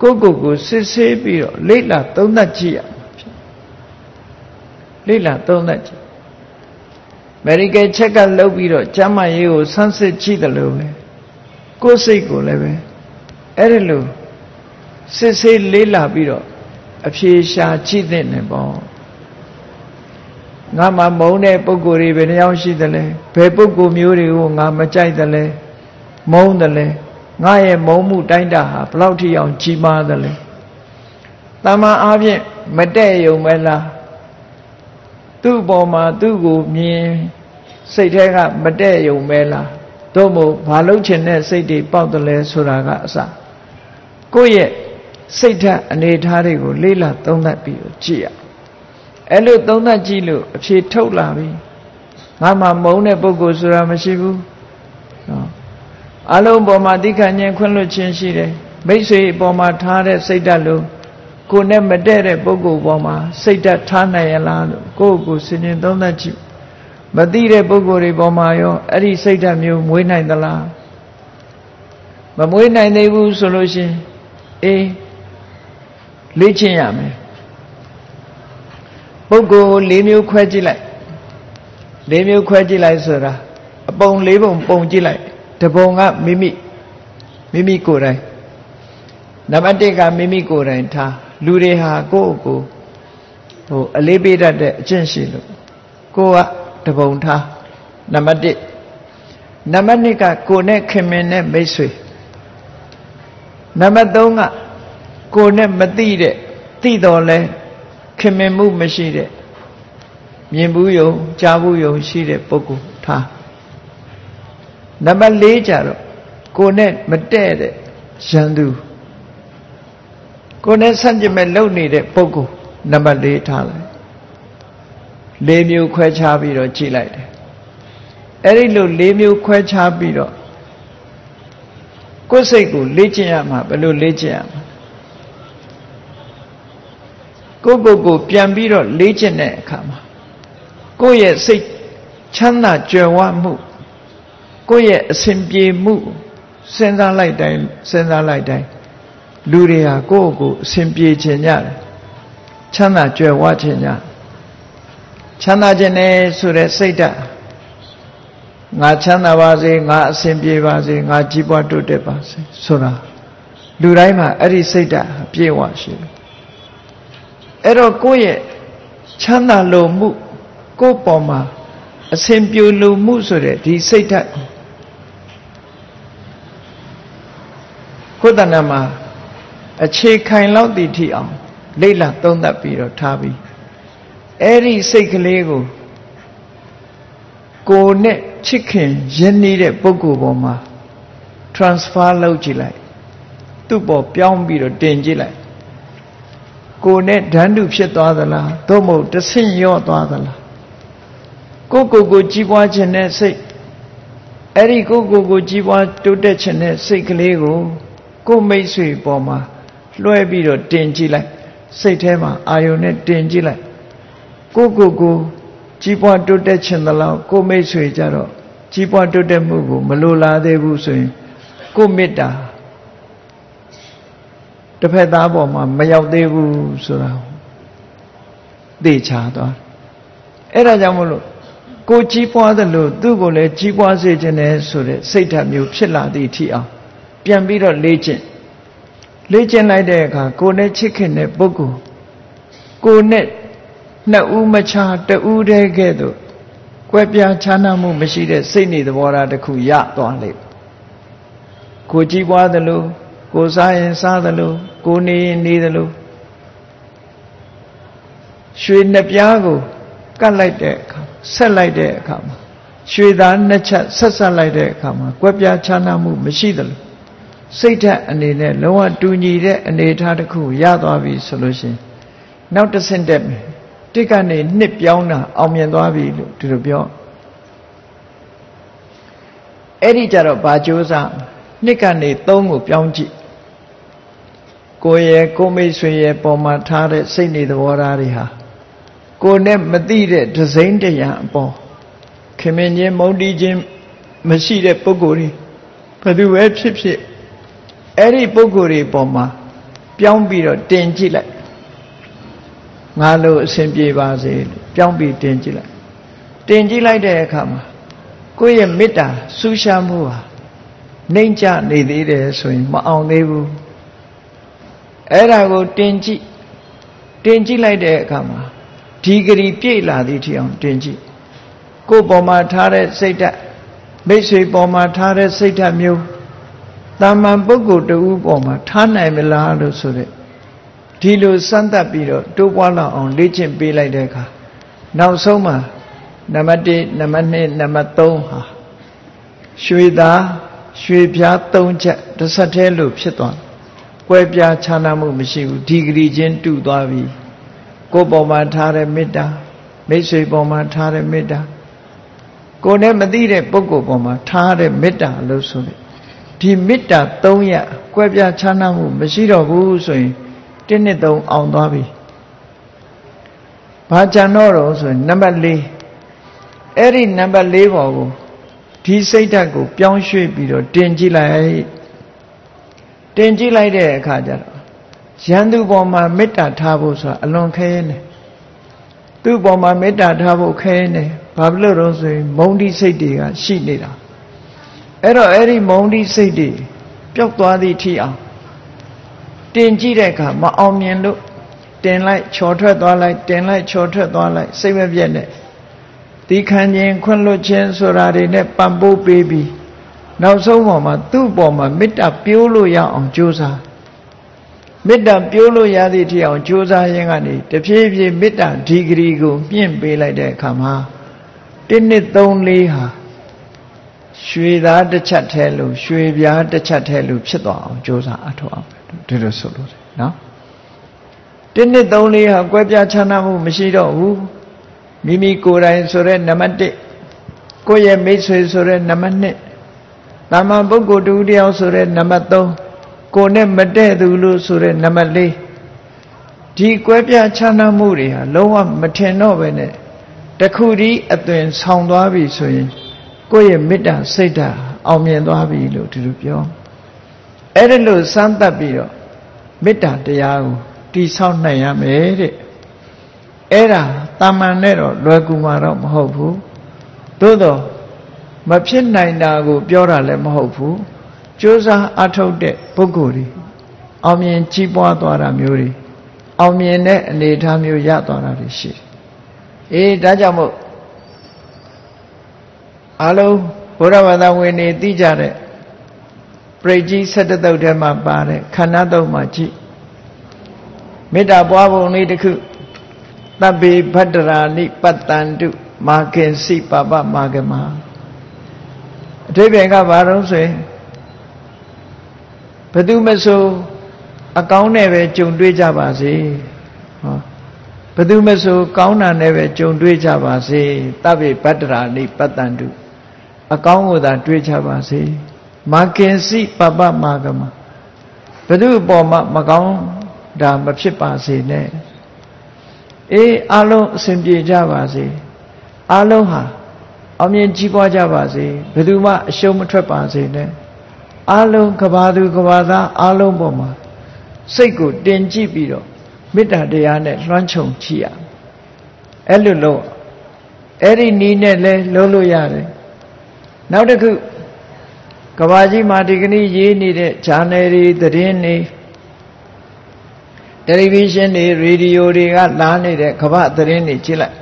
ကိုကိုကိုစစ်ဆေးပြီးတော့လိလာသုံးသပ်ကြည့်ရမှာဖြစ်လိလာသုံးသပ်ကြည့်မေရိကန်ချက်ကလုပ်ပြီးတော့ကျမ်းမာရေးကိုဆန်းစစ်ကြည့်တယ်လို့ပဲကိုယ်စိတ်ကိုလည်းပဲအဲ့ဒီလိုစစ်ဆေးလေးလာပြီးတော့အဖြေရှာကြည့်တဲ့နေပေါ့ ငါမှမုန်းတဲ့ပုံကိုယ်တွေဘယ်နှယောက်ရှိသလဲဘယ်ပုံကိုယ်မျိုးတွေကိုငါမကြိုက်သလဲမုန်းသလဲငါရဲ့မုန်းမှုတိုင်းတာဟာဘလောက်ထိအောင်ကြီးမားသလဲတမန်အားဖြင့်မတဲ့ယုံမဲလားသူ့ပေါ်မှာသူ့ကိုမြင်စိတ်ထဲကမတဲ့ယုံမဲလားတို့မို့ဘာလို့ချင်တဲ့စိတ်တွေပေါက်တယ်လဲဆိုတာကအစကိုယ့်ရဲ့စိတ်ဓာတ်အနေထားတွေကိုလေ့လာသုံးသပ်ပြီးကြည့်ရအဲ့ လိုသုံးသပ်ကြည့်လို့အဖြေထုတ်လာပြီငါမှမုန်းတဲ့ပုဂ္ဂိုလ်ဆိုတာမရှိဘူးနော်အလုံးပေါ်မှာတိခဏ်ချင်းခွင့်လွတ်ခြင်းရှိတယ်မိတ်ဆွေပေါ်မှာထားတဲ့စိတ်ဓာတ်လို့ကိုနဲ့မတည့်တဲ့ပုဂ္ဂိုလ်ပေါ်မှာစိတ်ဓာတ်ထားနိုင်ရလားလို့ကိုယ့်ကိုယ်စဉ်းကျင်သုံးသပ်ကြည့်မသိတဲ့ပုဂ္ဂိုလ်တွေပေါ်မှာရောအဲ့ဒီစိတ်ဓာတ်မျိုးမွေးနိုင်သလားမမွေးနိုင်သေးဘူးဆိုလို့ရှင်အေးလေ့ကျင့်ရမယ် ပုဂ္ဂိုလ်၄မျိုးခွဲကြည့်လိုက်၄မျိုးခွဲကြည့်လိုက်ဆိုတာအပုံ၄ပုံပုံကြည့်လိုက်တပုံကမိမိမိမိကိုယ်တိုင်နံပါတ်1ကမိမိကိုယ်တိုင်ထားလူတွေဟာကိုယ့်ကိုယ်ဟိုအလေးပေးတတ်တဲ့အကျင့်ရှိလို့ကိုကတပုံထားနံပါတ်1နံပါတ်2ကကိုနဲ့ခင်မင်နဲ့မိတ်ဆွေနံပါတ်3ကကိုနဲ့မသိတဲ့သိတော်လဲ ခင်မင်မှုမရှိတဲ့မြင်ဘူးယုံကြားဘူးယုံရှိတဲ့ပုဂ္ဂိုလ်ထားနံပါတ်4ကြတော့ကိုနဲ့မတဲ့တဲ့ရန်သူကိုနဲ့ဆန့်ကျင်မဲ့လုံနေတဲ့ပုဂ္ဂိုလ်နံပါတ်၄ထားလိုက်၄မျိုးခွဲခြားပြီးတော့ကြည့်လိုက်တယ်အဲ့ဒီလို၄မျိုးခွဲခြားပြီးတော့ကိုယ်စိတ်ကိုလေ့ကျင့်ရမှာဘယ်လိုလေ့ကျင့်ရမှာ ကိုယ့်ကိုယ်ကိုပြန်ပြီးတော့လေ့ကျင့်တဲ့အခါမှာကိုယ့်ရဲ့စိတ်ချမ်းသာကြွယ်ဝမှုကိုယ့်ရဲ့အစဉ်ပြေမှုစဉ်းစားလိုက်တိုင်းစဉ်းစားလိုက်တိုင်းလူတွေဟာကိုယ့်ကိုယ်အစဉ်ပြေခြင်းကြတယ်ချမ်းသာကြွယ်ဝခြင်းကြချမ်းသာခြင်းနဲ့ဆိုတဲ့စိတ်ဓာတ်ငါချမ်းသာပါစေငါအစဉ်ပြေပါစေငါကြီးပွားတိုးတက်ပါစေဆိုတာလူတိုင်းမှာအဲ့ဒီစိတ်ဓာတ်ပြည့်ဝရှိတယ် အဲ့တော့ကိုယ့်ရဲ့ချမ်းသာလို့မှုကိုယ့်ပေါ်မှာအစဉ်ပြိုလူမှုဆိုတဲ့ဒီစိတ်ဓာတ်ကိုယ်တဏ္ဍမှာအခြေခိုင်လောက်တည်ထီအောင်လိမ့်လာသုံးသပ်ပြီးတော့ထားပြီးအဲ့ဒီစိတ်ကလေးကိုကိုနဲ့ချစ်ခင်ရင်းနှီးတဲ့ပုဂ္ဂိုလ်ပေါ်မှာ transfer လုပ်ကြည့်လိုက် သူ့ပေါ်ပြောင်းပြီးတော့တင်ကြည့်လိုက် ကိုနဲ့ဓာန်တုဖြစ်သွားသလားသို့မဟုတ်တဆင့်ရော့သွားသလားကိုကိုကိုကြီးပွားခြင်းနဲ့စိတ်အဲ့ဒီကိုကိုကိုကြီးပွားတိုးတက်ခြင်းနဲ့စိတ်ကလေးကိုကိုမိတ်ဆွေပေါ်မှာလွှဲပြီးတော့တင်ကြည့်လိုက်စိတ်ထဲမှာအာယုန်နဲ့တင်ကြည့်လိုက်ကိုကိုကိုကြီးပွားတိုးတက်ခြင်းသလားကိုမိတ်ဆွေကြတော့ကြီးပွားတိုးတက်မှုကိုမလိုလားသေးဘူးဆိုရင်ကိုမေတ္တာ တစ်ဖက်သားပေါ်မှာမရောက်သေးဘူးဆိုတာသိချသွားအဲ့ဒါကြောင့်မလို့ကိုကြီးပွားသလိုသူ့ကိုလည်းကြီးပွားစေခြင်းနဲ့ဆိုတဲ့စိတ်ဓာတ်မျိုးဖြစ်လာသည့်အထိအောင်ပြန်ပြီးတော့လေ့ကျင့်လေ့ကျင့်လိုက်တဲ့အခါကိုနဲ့ချစ်ခင်တဲ့ပုဂ္ဂိုလ်ကိုနဲ့နှစ်ဦးမခြားတဦးတည်းကဲ့သို့ကွဲပြားခြားနားမှုမရှိတဲ့စိတ်နေသဘောထားတစ်ခုရသွားလိမ့်ကိုကြီးပွားသလို ကိုစားရင်စားသလိုကိုနေရင်နေသလိုရွှေနှစ်ပြားကိုကတ်လိုက်တဲ့အခါဆက်လိုက်တဲ့အခါမှာရွှေသားနှစ်ချက်ဆက်ဆက်လိုက်တဲ့အခါမှာကွက်ပြားခြားနားမှုမရှိသလိုစိတ်ဓာတ်အနေနဲ့လုံးဝတူညီတဲ့အနေအထားတစ်ခုရသွားပြီဆိုလို့ရှိရင်နောက်တစ်ဆင့်တက်မယ်တစ်ကနေနှစ်ပြောင်းတာအောင်မြင်သွားပြီလို့ဒီလိုပြောအဲ့ဒီကြတော့ဘာကြိုးစားနှစ်ကနေသုံးကိုပြောင်းကြည့် ကိုယ်ရဲ့ကိုမိတ်ဆွေရဲ့ပေါ်မှာထားတဲ့စိတ်နေသဘောထားတွေဟာကိုနဲ့မသိတဲ့ဒဇိမ့်တရားအပေါ်ခင်မင်းချင်းမုန်းတီးခြင်းမရှိတဲ့ပုဂ္ဂိုလ်တွေဘယ်သူပဲဖြစ်ဖြစ်အဲ့ဒီပုဂ္ဂိုလ်တွေပေါ်မှာပြောင်းပြီးတော့တင်ကြည့်လိုက်ငါလို့အစဉ်ပြေပါစေလို့ပြောင်းပြီးတင်ကြည့်လိုက်တင်ကြည့်လိုက်တဲ့အခါမှာကိုယ့်ရဲ့မေတ္တာဆူရှားမှုဟာနှိမ့်ချနေသေးတယ်ဆိုရင်မအောင်သေးဘူး အဲ့ဒါကိုတင်ကြည့်တင်ကြည့်လိုက်တဲ့အခါမှာဒီဂရီပြည့်လာသည့်ထီအောင်တင်ကြည့်ကိုယ်ပေါ်မှာထားတဲ့စိတ်ဓာတ်မိတ်ဆွေပေါ်မှာထားတဲ့စိတ်ဓာတ်မျိုးတာမန်ပုဂ္ဂိုလ်တူပေါ်မှာထားနိုင်မလားလို့ဆိုတဲ့ဒီလိုစမ်းသပ်ပြီးတော့တိုးပွားလောက်အောင်လေ့ကျင့်ပေးလိုက်တဲ့အခါနောက်ဆုံးမှာနံပါတ်1နံပါတ်2နံပါတ်3ဟာရွှေသားရွှေပြား3ချက်တစ်ဆက်တည်းလို့ဖြစ်သွား ကွဲပြားခြားနားမှုမရှိဘူးဒီဂရီချင်းတူသွားပြီကိုယ်ပေါ်မှာထားတဲ့မေတ္တာမိတ်ဆွေပေါ်မှာထားတဲ့မေတ္တာကိုယ်နဲ့မသိတဲ့ပုဂ္ဂိုလ်ပေါ်မှာထားတဲ့မေတ္တာလို့ဆိုတယ်ဒီမေတ္တာ3ရပ်ကွဲပြားခြားနားမှုမရှိတော့ဘူးဆိုရင်1နှစ်3အောင်သွားပြီဘာကြံတော့တော့ဆိုရင်နံပါတ်4အဲ့ဒီနံပါတ်4ပေါ်ကိုဒီစိတ်ဓာတ်ကိုပြောင်းရွှေ့ပြီးတော့တင်ကြည့်လိုက် တင်ကြည့်လိုက်တဲ့အခါကျတော့ရန်သူပေါ်မှာမေတ္တာထားဖို့ဆိုတာအလွန်ခဲနေသူ့ပေါ်မှာမေတ္တာထားဖို့ခဲနေဘာဖြစ်လို့တော့ဆိုရင်မုံတိစိတ်တွေကရှိနေတာအဲ့တော့အဲ့ဒီမုံတိစိတ်တွေပျောက်သွားသည့်ထိအောင်တင်ကြည့်တဲ့အခါမအောင်မြင်လို့တင်လိုက်ချော်ထွက်သွားလိုက်တင်လိုက်ချော်ထွက်သွားလိုက်စိတ်မပြတ်နဲ့ဒီခံခြင်းခွင့်လွတ်ခြင်းဆိုတာတွေနဲ့ပံပိုးပေးပြီး နောက်ဆုံးပေါ်မှာသူ့ပေါ်မှာမေတ္တာပြိုးလို့ရအောင်ကြိုးစားမေတ္တာပြိုးလို့ရသည့်ထိအောင်ကြိုးစားရင်းကနေတဖြည်းဖြည်းမေတ္တာဒီဂရီကိုမြင့်ပေးလိုက်တဲ့အခါမှာ1နှစ်3 4ဟာရွှေသားတစ်ချက်ထဲလို့ရွှေပြားတစ်ချက်ထဲလို့ဖြစ်သွားအောင်ကြိုးစားအထောက်အောင်ဒီလိုဆိုလို့နော်တစ်နှစ်သုံးလေးဟာကွဲပြားခြားနားမှုမရှိတော့ဘူးမိမိကိုယ်တိုင်ဆိုတဲ့နံပါတ်1ကိုယ့်ရဲ့မိတ်ဆွေဆိုတဲ့နံပါတ်2 တာမန်ပုဂ္ဂိုလ်တူတယောက်ဆိုတဲ့နံပါတ်3ကိုယ်နဲ့မတည့်သူလို့ဆိုတဲ့နံပါတ်4ဒီကွဲပြားခြားနားမှုတွေဟာလုံးဝမထင်တော့ပဲနဲ့တခုတည်းအသွင်ဆောင်သွားပြီဆိုရင်ကိုယ့်ရဲ့မေတ္တာစိတ်ဓာတ်အောင်မြင်သွားပြီလို့ဒီလိုပြောအဲ့ဒါလို့စမ်းသပ်ပြီးတော့မေတ္တာတရားကိုတိဆောက်နိုင်ရမယ်တဲ့အဲ့ဒါတာမန်နဲ့တော့လွယ်ကူမှာတော့မဟုတ်ဘူးသို့တော့ မဖြစ်နိုင်တာကိုပြောတာလည်းမဟုတ်ဘူးကြိုးစားအထုတ်တဲ့ပုဂ္ဂိုလ်တွေအောင်မြင်ကြီးပွားသွားတာမျိုးတွေအောင်မြင်တဲ့အနေအထားမျိုးရသွားတာတွေရှိတယ်အေးဒါကြောင့်မို့အလုံးဘုရားဘာသာဝင်တွေသိကြတဲ့ပြိကြီး၁၇တုတ်ထဲမှာပါတဲ့ခန္ဓာတုတ်မှာကြည့်မေတ္တာပွားပုံလေးတစ်ခုတဗ္ဗေဗတ္တရာနိပတ္တန္တုမာကင်စိပပမာကမ အထိပ္ပယ်ကဘာလို့ဆိုရင်ဘသူမဆိုအကောင်းနဲ့ပဲကြုံတွေ့ကြပါစေဟောဘသူမဆိုကောင်းတာနဲ့ပဲကြုံတွေ့ကြပါစေတဗ္ဗေဗတ္တရာနိပတ္တန္တုအကောင်းကိုသာတွေ့ကြပါစေမာကင်စိပပမာကမဘသူအပေါ်မှာမကောင်းတာမဖြစ်ပါစေနဲ့အေးအလုံးအစဉ်ပြေကြပါစေအလုံးဟာ အောင်မြင်ကြီးပွားကြပါစေဘယ်သူမှအရှုံးမထွက်ပါစေနဲ့အလုံးကဘာသူကဘာသားအလုံးပေါ်မှာစိတ်ကိုတင်ကြည့်ပြီးတော့မေတ္တာတရားနဲ့လွှမ်းခြုံကြည့်ရအဲ့လိုလို့အဲ့ဒီနီးနဲ့လဲလုံးလို့ရတယ်နောက်တစ်ခုကဘာကြီးမှာဒီကနေ့ရေးနေတဲ့ဂျာနယ်တွေသတင်းတွေတယ်လီဗီရှင်းတွေရေဒီယိုတွေကလာနေတဲ့ကမ္ဘာသတင်းတွေကြည့်လိုက်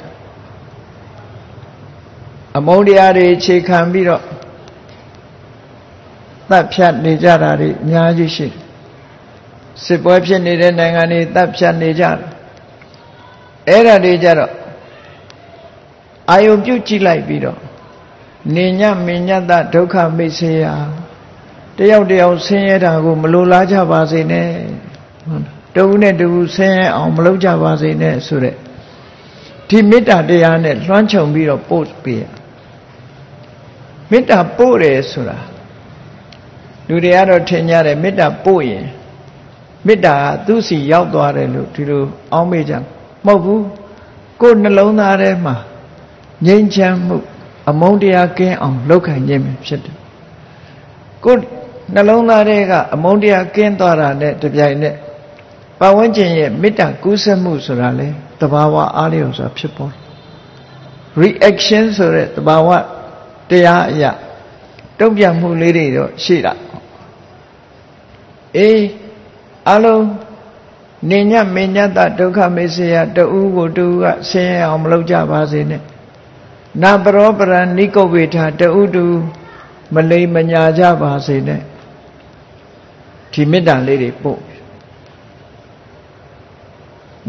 အမုန်းတရားတွေခြေခံပြီးတော့တတ်ဖြတ်နေကြတာတွေအများကြီးရှိတယ်စစ်ပွဲဖြစ်နေတဲ့နိုင်ငံတွေတတ်ဖြတ်နေကြတယ်အဲ့ဒါတွေကြတော့အာယုံပြုတ်ကြည့်လိုက်ပြီးတော့နေညမညတဒုက္ခမိတ်ဆေယတယောက်တယောက်ဆင်းရဲတာကို မလိုလားကြပါစေနဲ့ဟုတ်လားတဦးနဲ့တဦးဆင်းရဲအောင်မလုပ်ကြပါစေနဲ့ဆိုတဲ့ဒီမေတ္တာတရားနဲ့လွှမ်းခြုံပြီးတော့ပို့ပေးရ မေတ္တာပို့တယ်ဆိုတာလူတွေကတော့ထင်ကြတယ်မေတ္တာပို့ရင်မေတ္တာကသူ့စီရောက်သွားတယ်လို့ဒီလိုအောင်းမေ့ကြမဟုတ်ဘူးကိုယ်နှလုံးသားထဲမှာငြိမ်းချမ်းမှု အမုန်းတရားကင်းအောင်လုပ်ခိုင်းခြင်းပဲဖြစ်တယ်ကိုယ်နှလုံးသားထဲကအမုန်းတရားကင်းသွားတာနဲ့တပြိုင်နက်ပတ်ဝန်းကျင်ရဲ့မေတ္တာကူးဆက်မှုဆိုတာလေတဘာဝအားလျော်စွာဖြစ်ပေါ် reaction ဆိုတဲ့တဘာဝ တရားအရာတုံ့ပြန်မှုလေးတွေတော့ရှိတာအေးအလုံးနေညမေညတဒုက္ခမေစေယတူကိုတူကဆင်းရဲအောင်မလုပ်ကြပါစေနဲ့နာပရောပရဏိကုတ်ဝေထာတူတူမလိမ်မညာကြပါစေနဲ့ဒီမေတ္တာလေးတွေပို့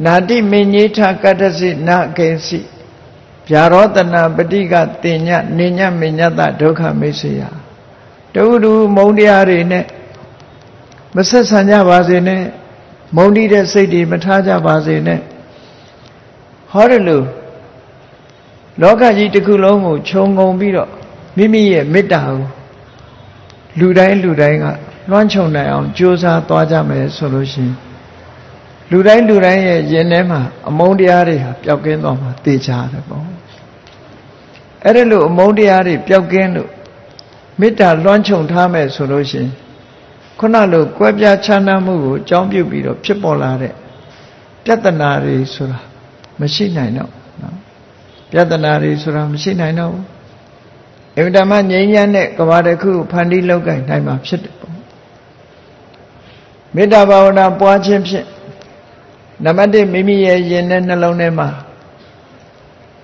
နာတိမင်းကြီးထကတ္တစိနာကေစီ ဗျာရောတနာပฏิကတင်ညနေညမညတဒုက္ခမေစေယတူတူမုံတရားတွေနဲ့မဆက်ဆံကြပါစေနဲ့မုံတိတဲ့စိတ်တွေမထားကြပါစေနဲ့ဟောတယ်လို့လောကကြီးတစ်ခုလုံးကိုခြုံငုံပြီးတော့မိမိရဲ့မေတ္တာကိုလူတိုင်းလူတိုင်းကလွှမ်းခြုံနိုင်အောင်ကြိုးစားသွားကြမယ်ဆိုလို့ရှိရင်လူတိုင်းလူတိုင်းရဲ့ရင်ထဲမှာအမုန်းတရားတွေဟာပျောက်ကင်းသွားမှာသိချရတယ်ပေါ့ အဲ့ဒါလို့အမုန်းတရားတွေပျောက်ကင်းလို့မေတ္တာလွှမ်းခြုံထားမယ်ဆိုလို့ရှိရင်ခုနလိုကွဲပြားခြားနားမှုကိုအကြောင်းပြုပြီးတော့ဖြစ်ပေါ်လာတဲ့ပြဿနာတွေဆိုတာမရှိနိုင်တော့နော်ပြဿနာတွေဆိုတာမရှိနိုင်တော့ဘူးအင်တာမငြိမ်းချမ်းတဲ့ကဘာတစ်ခုဖန်တီးလောက်ကင်နိုင်မှာဖြစ်တယ်ပေါ့မေတ္တာဘာဝနာပွားခြင်းဖြင့်နံပါတ်1မိမိရဲ့ယင်နဲ့နှလုံးထဲမှာ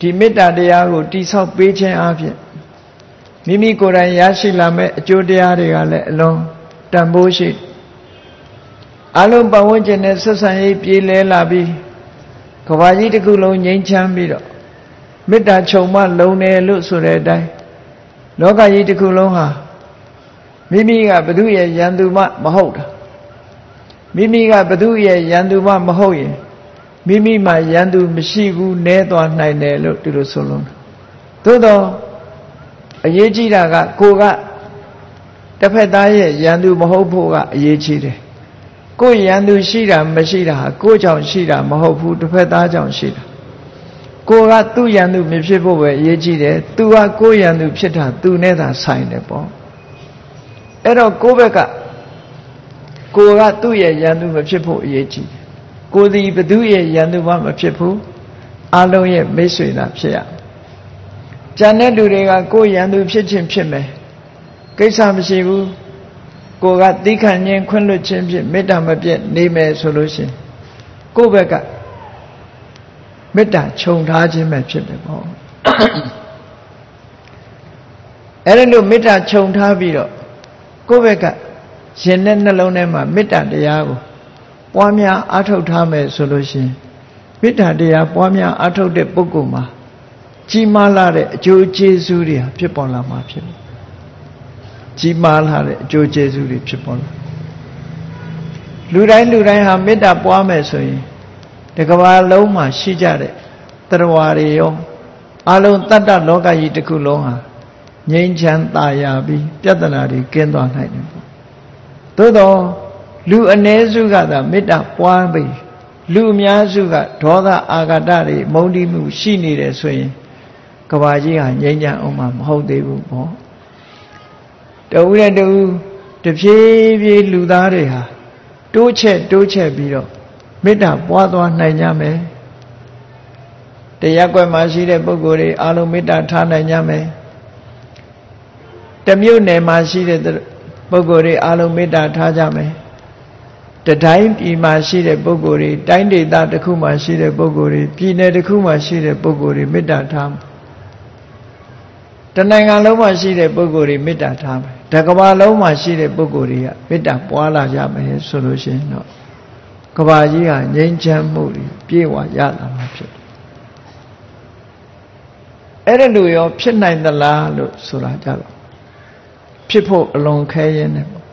ဒီမေတ္တာတရားကိုတိဆောက်ပေးခြင်းအပြင်မိမိကိုယ်တိုင်ရရှိလာမဲ့အကျိုးတရားတွေကလည်းအလုံးတန်ဖိုးရှိအလုံးပတ်ဝန်းကျင်နဲ့ဆက်ဆံရေးပြေလဲလာပြီးကဘာကြီးတစ်ခုလုံးငြိမ်းချမ်းပြီးတော့မေတ္တာခြုံမလုံးတယ်လို့ဆိုတဲ့အတိုင်းလောကကြီးတစ်ခုလုံးဟာမိမိကဘသူရဲ့ယံသူမမဟုတ်တာမိမိကဘသူရဲ့ယံသူမမဟုတ်ရင် မိမိမှာယံသူမရှိဘူးနဲသွားနိုင်တယ်လို့ဒီလိုဆိုလုံးသို့တော့အရေးကြီးတာကကိုကတစ်ဖက်သားရဲ့ယံသူမဟုတ်ဖို့ကအရေးကြီးတယ်ကိုယံသူရှိတာမရှိတာဟာကိုကြောင့်ရှိတာမဟုတ်ဘူးတစ်ဖက်သားကြောင့်ရှိတာကိုကသူ့ယံသူမဖြစ်ဖို့ပဲအရေးကြီးတယ်သူကကိုယံသူဖြစ်တာသူနဲ့သာဆိုင်တယ်ပေါ့အဲ့တော့ကိုဘက်ကကိုကသူ့ရဲ့ယံသူမဖြစ်ဖို့အရေးကြီးတယ် ကိုသည်ဘသူရဲ့ယံသူမှမဖြစ်ဘူးအလုံးရဲ့မိတ်ဆွေသာဖြစ်ရကြံတဲ့လူတွေကကိုယံသူဖြစ်ခြင်းဖြစ်မယ်ကိစ္စမရှိဘူးကိုကသီးခံခြင်းခွင့်လွှတ်ခြင်းဖြင့်မေတ္တာမပြတ်နေမယ်ဆိုလို့ရှိရင်ကိုယ့်ဘက်ကမေတ္တာခြုံထားခြင်းပဲဖြစ်တယ်ပေါ့အဲ့ဒါလို့မေတ္တာခြုံထားပြီးတော့ကိုယ့်ဘက်ကရင်နဲ့နှလုံးထဲမှာမေတ္တာတရားကို ပွားများအားထုတ်ထားမယ်ဆိုလို့ရှိရင်မေတ္တာတရားပွားများအားထုတ်တဲ့ပုဂ္ဂိုလ်မှာကြီးမားလာတဲ့အကျိုးကျေးဇူးတွေဖြစ်ပေါ်လာမှာဖြစ်တယ်ကြီးမားလာတဲ့အကျိုးကျေးဇူးတွေဖြစ်ပေါ်လာလူတိုင်းလူတိုင်းဟာမေတ္တာပွားမယ်ဆိုရင်တကဘာလုံးမှာရှိကြတဲ့တရားတွေရောအလုံးတတ္တလောကကြီးတစ်ခုလုံးဟာငြိမ်းချမ်းသာယာပြီးပြဿနာတွေကင်းသွားနိုင်တယ်ပေါ့သို့တော့ လူအ ਨੇ စုကသာမေတ္တာပွားပြီးလူအများစုကဒေါသအာဃတတွေမုန်းတိမှုရှိနေတယ်ဆိုရင်ကဘာကြီးဟာငြိမ်းချမ်းအောင်မှာမဟုတ်သေးဘူးပေါ့တဦးနဲ့တဦးတဖြည်းဖြည်းလူသားတွေဟာတိုးချက်တိုးချက်ပြီးတော့မေတ္တာပွားသွားနိုင်ကြမယ်တရားကွယ်မှာရှိတဲ့ပုဂ္ဂိုလ်တွေအလုံးမေတ္တာထားနိုင်ကြမယ်တမြို့နယ်မှာရှိတဲ့ပုဂ္ဂိုလ်တွေအလုံးမေတ္တာထားကြမယ် တတိုင်းပြည်မှာရှိတဲ့ပုဂ္ဂိုလ်တွေတိုင်းဒေသတစ်ခုမှာရှိတဲ့ပုဂ္ဂိုလ်တွေပြည်နယ်တစ်ခုမှာရှိတဲ့ပုဂ္ဂိုလ်တွေမေတ္တာထားတနိုင်ငံလုံးမှာရှိတဲ့ပုဂ္ဂိုလ်တွေမေတ္တာထားမယ်တကဘာလုံးမှာရှိတဲ့ပုဂ္ဂိုလ်တွေကမေတ္တာပွားလာကြမယ်ဆိုလို့ရှိရင်တော့ကဘာကြီးဟာငြိမ်းချမ်းမှုတွေပြေဝရလာမှာဖြစ်တယ်အဲ့ဒါလိုရောဖြစ်နိုင်သလားလို့ဆိုတာကြတော့ဖြစ်ဖို့အလွန်ခဲရင်းနေပေါ့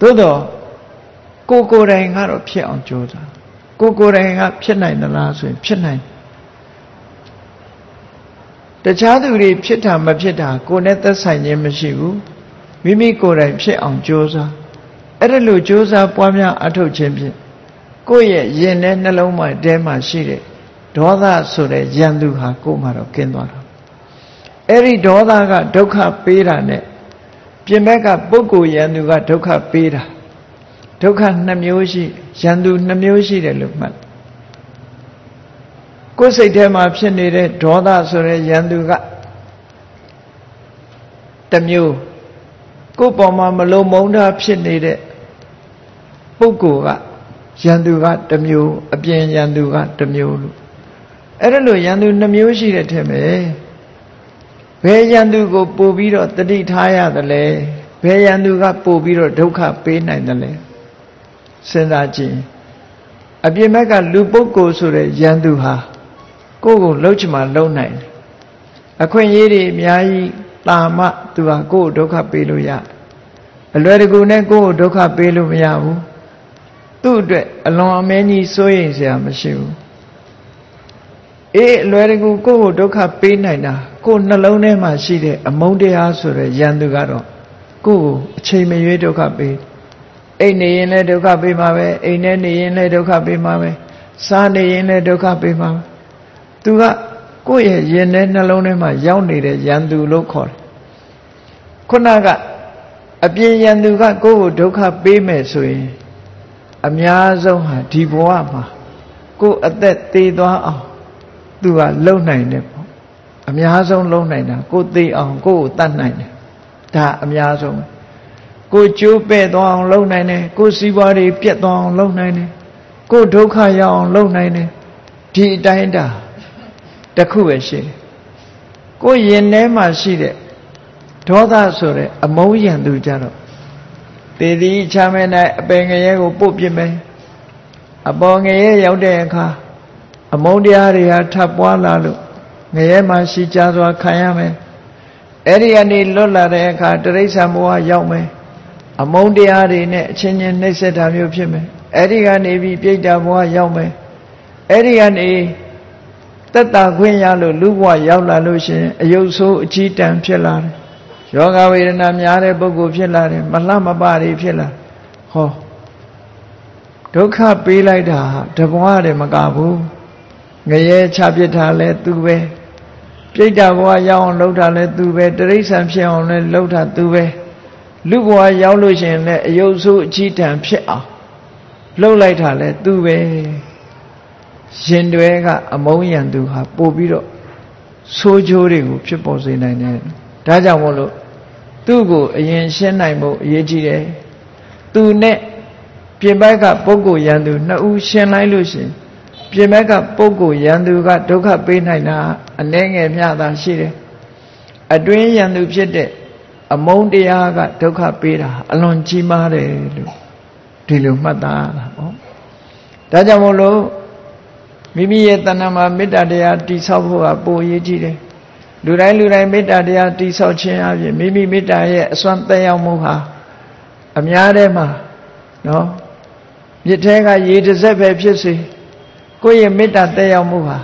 သို့တော့ ကိုကိုယ်တိုင်ကတော့ဖြစ်အောင်ကြိုးစားကိုကိုယ်တိုင်ကဖြစ်နိုင်သလားဆိုရင်ဖြစ်နိုင်တခြားသူတွေဖြစ်တာမဖြစ်တာကိုယ်နဲ့သက်ဆိုင်ခြင်းမရှိဘူးမိမိကိုယ်တိုင်ဖြစ်အောင်ကြိုးစားအဲ့ဒါလို့ကြိုးစားပွားများအထုတ်ခြင်းဖြင့်ကိုယ့်ရဲ့ရင်ထဲနှလုံးမှာတဲမှာရှိတဲ့ဒေါသဆိုတဲ့ယံသူဟာကိုယ်မှာတော့ကင်းသွားတာအဲ့ဒီဒေါသကဒုက္ခပေးတာနဲ့ပြင်ဘက်ကပုဂ္ဂိုလ်ယံသူကဒုက္ခပေးတာ ဒုက္ခနှစ်မျိုးရှိယံသူနှစ်မျိုးရှိတယ်လို့မှတ်ကိုယ်စိတ်ထဲမှာဖြစ်နေတဲ့ဒေါသဆိုတဲ့ယံသူကတမျိုးကိုယ်ပေါ်မှာမလုံးမုန်းတာဖြစ်နေတဲ့ပုဂ္ဂိုလ်ကယံသူကတမျိုးအပြင်ယံသူကတမျိုးလို့အဲ့ဒါလို့ယံသူနှမျိုးရှိတဲ့ထင်ပဲဘယ်ယံသူကိုပို့ပြီးတော့တတိထားရတယ်လဲဘယ်ယံသူကပို့ပြီးတော့ဒုက္ခပေးနိုင်တယ်လဲ စဉ်းစားကြည့်အပြင်ဘက်ကလူပုဂ္ဂိုလ်ဆိုတဲ့ယံသူဟာကိုယ့်ကိုလှုပ်ချင်မှလှုပ်နိုင်တယ်အခွင့်အရေးတွေအများကြီးတာမသူဟာကိုယ့်ကိုဒုက္ခပေးလို့ရအလွယ်တကူနဲ့ကိုယ့်ကိုဒုက္ခပေးလို့မရဘူးသူ့အတွက်အလွန်အမင်းကြီးစိုးရိမ်စရာမရှိဘူးအေးအလွယ်တကူကိုယ့်ကိုဒုက္ခပေးနိုင်တာကိုယ်နှလုံးထဲမှာရှိတဲ့အမုန်းတရားဆိုတဲ့ယံသူကတော့ကိုယ့်ကိုအချိန်မရွေးဒုက္ခပေး အိတ်နေရင်လည်းဒုက္ခပေးမှာပဲအိမ်ထဲနေရင်လည်းဒုက္ခပေးမှာပဲစားနေရင်လည်းဒုက္ခပေးမှာပဲသူကကိုယ့်ရဲ့ရင်ထဲနှလုံးထဲမှာရောက်နေတဲ့ယံသူလို့ခေါ်တယ်ခုနကအပြင်ယံသူကကိုယ့်ကိုဒုက္ခပေးမယ်ဆိုရင်အများဆုံးဟာဒီဘဝမှာကိုယ်အသက်သေးသွားအောင်သူကလုံနိုင်တယ်ပေါ့အများဆုံးလုံနိုင်တာကိုယ်သေးအောင်ကိုယ်ကိုတတ်နိုင်တယ်ဒါအများဆုံး ကိုကျိုးပဲ့သွားအောင်လုံနိုင်တယ်ကိုစီးပွားတွေပြတ်သွားအောင်လုံနိုင်တယ်ကိုဒုက္ခရောက်အောင်လုံနိုင်တယ်ဒီအတိုင်းတာတခုပဲရှိတယ်ကိုရင်ထဲမှာရှိတဲ့ဒေါသဆိုတဲ့အမုန်းရံသူကြတော့တေဒီချမဲ၌အပင်ငရဲကိုပုတ်ပြစ်မယ်အပေါ်ငရဲရောက်တဲ့အခါအမုန်းတရားတွေဟာထပ်ပွားလာလို့ငရဲမှာရှိကြစွာခံရမယ်အဲ့ဒီကနေလွတ်လာတဲ့အခါတရိစ္ဆာန်ဘဝရောက်မယ် အမုန်းတရားတွေနဲ့အချင်းချင်းနှိပ်စက်တာမျိုးဖြစ်မယ်အဲ့ဒီကနေပြီးပြိတ္တာဘဝရောက်မယ်အဲ့ဒီကနေတက်တာခွင့်ရလို့လူဘဝရောက်လာလို့ရှင်အယုတ်ဆိုးအကြီးတန်းဖြစ်လာတယ်ယောဂဝေဒနာများတဲ့ပုဂ္ဂိုလ်ဖြစ်လာတယ်မလှမပတွေဖြစ်လာဟောဒုက္ခပေးလိုက်တာတဘွားတယ်မကဘူးငရဲချပစ်တာလဲသူပဲပြိတ္တာဘဝရောက်အောင်လုပ်တာလဲသူပဲတရိစ္ဆာန်ဖြစ်အောင်လဲလုပ်တာသူပဲ လူဘဝရောက်လို့ရှင်လဲအယုတ်ဆိုးအကြီးတန်းဖြစ်အောင်လှုပ်လိုက်တာလဲသူပဲရင်တွေကအမုန်းရံသူဟာပို့ပြီးတော့ဆိုးချိုးတွေကိုဖြစ်ပေါ်စေနိုင်တယ်ဒါကြောင့်မို့လို့သူ့ကိုအရင်ရှင်းနိုင်ဖို့အရေးကြီးတယ်သူနဲ့ပြင်ဘက်ကပုဂ္ဂိုလ်ယန္တုနှစ်ဦးရှင်းလိုက်လို့ရှင်ပြင်ဘက်ကပုဂ္ဂိုလ်ယန္တုကဒုက္ခပေးနိုင်တာအနှဲငယ်မျှတာရှိတယ်အတွင်းယန္တုဖြစ်တဲ့ အမုန်းတရားကဒုက္ခပေးတာအလွန်ကြီးမားတယ်လို့ဒီလိုမှတ်သားတာပေါ့ဒါကြောင့်မို့လို့မိမိရဲ့တဏ္ဍာမှာမေတ္တာတရားတိဆောက်ဖို့ကပိုအရေးကြီးတယ်လူတိုင်းလူတိုင်းမေတ္တာတရားတိဆောက်ခြင်းအပြင်မိမိမေတ္တာရဲ့အစွမ်းသက်ရောက်မှုဟာအများထဲမှာနော်မြစ်ထဲကရေတစ်စက်ပဲဖြစ်စေကိုယ့်ရဲ့မေတ္တာသက်ရောက်မှုဟာ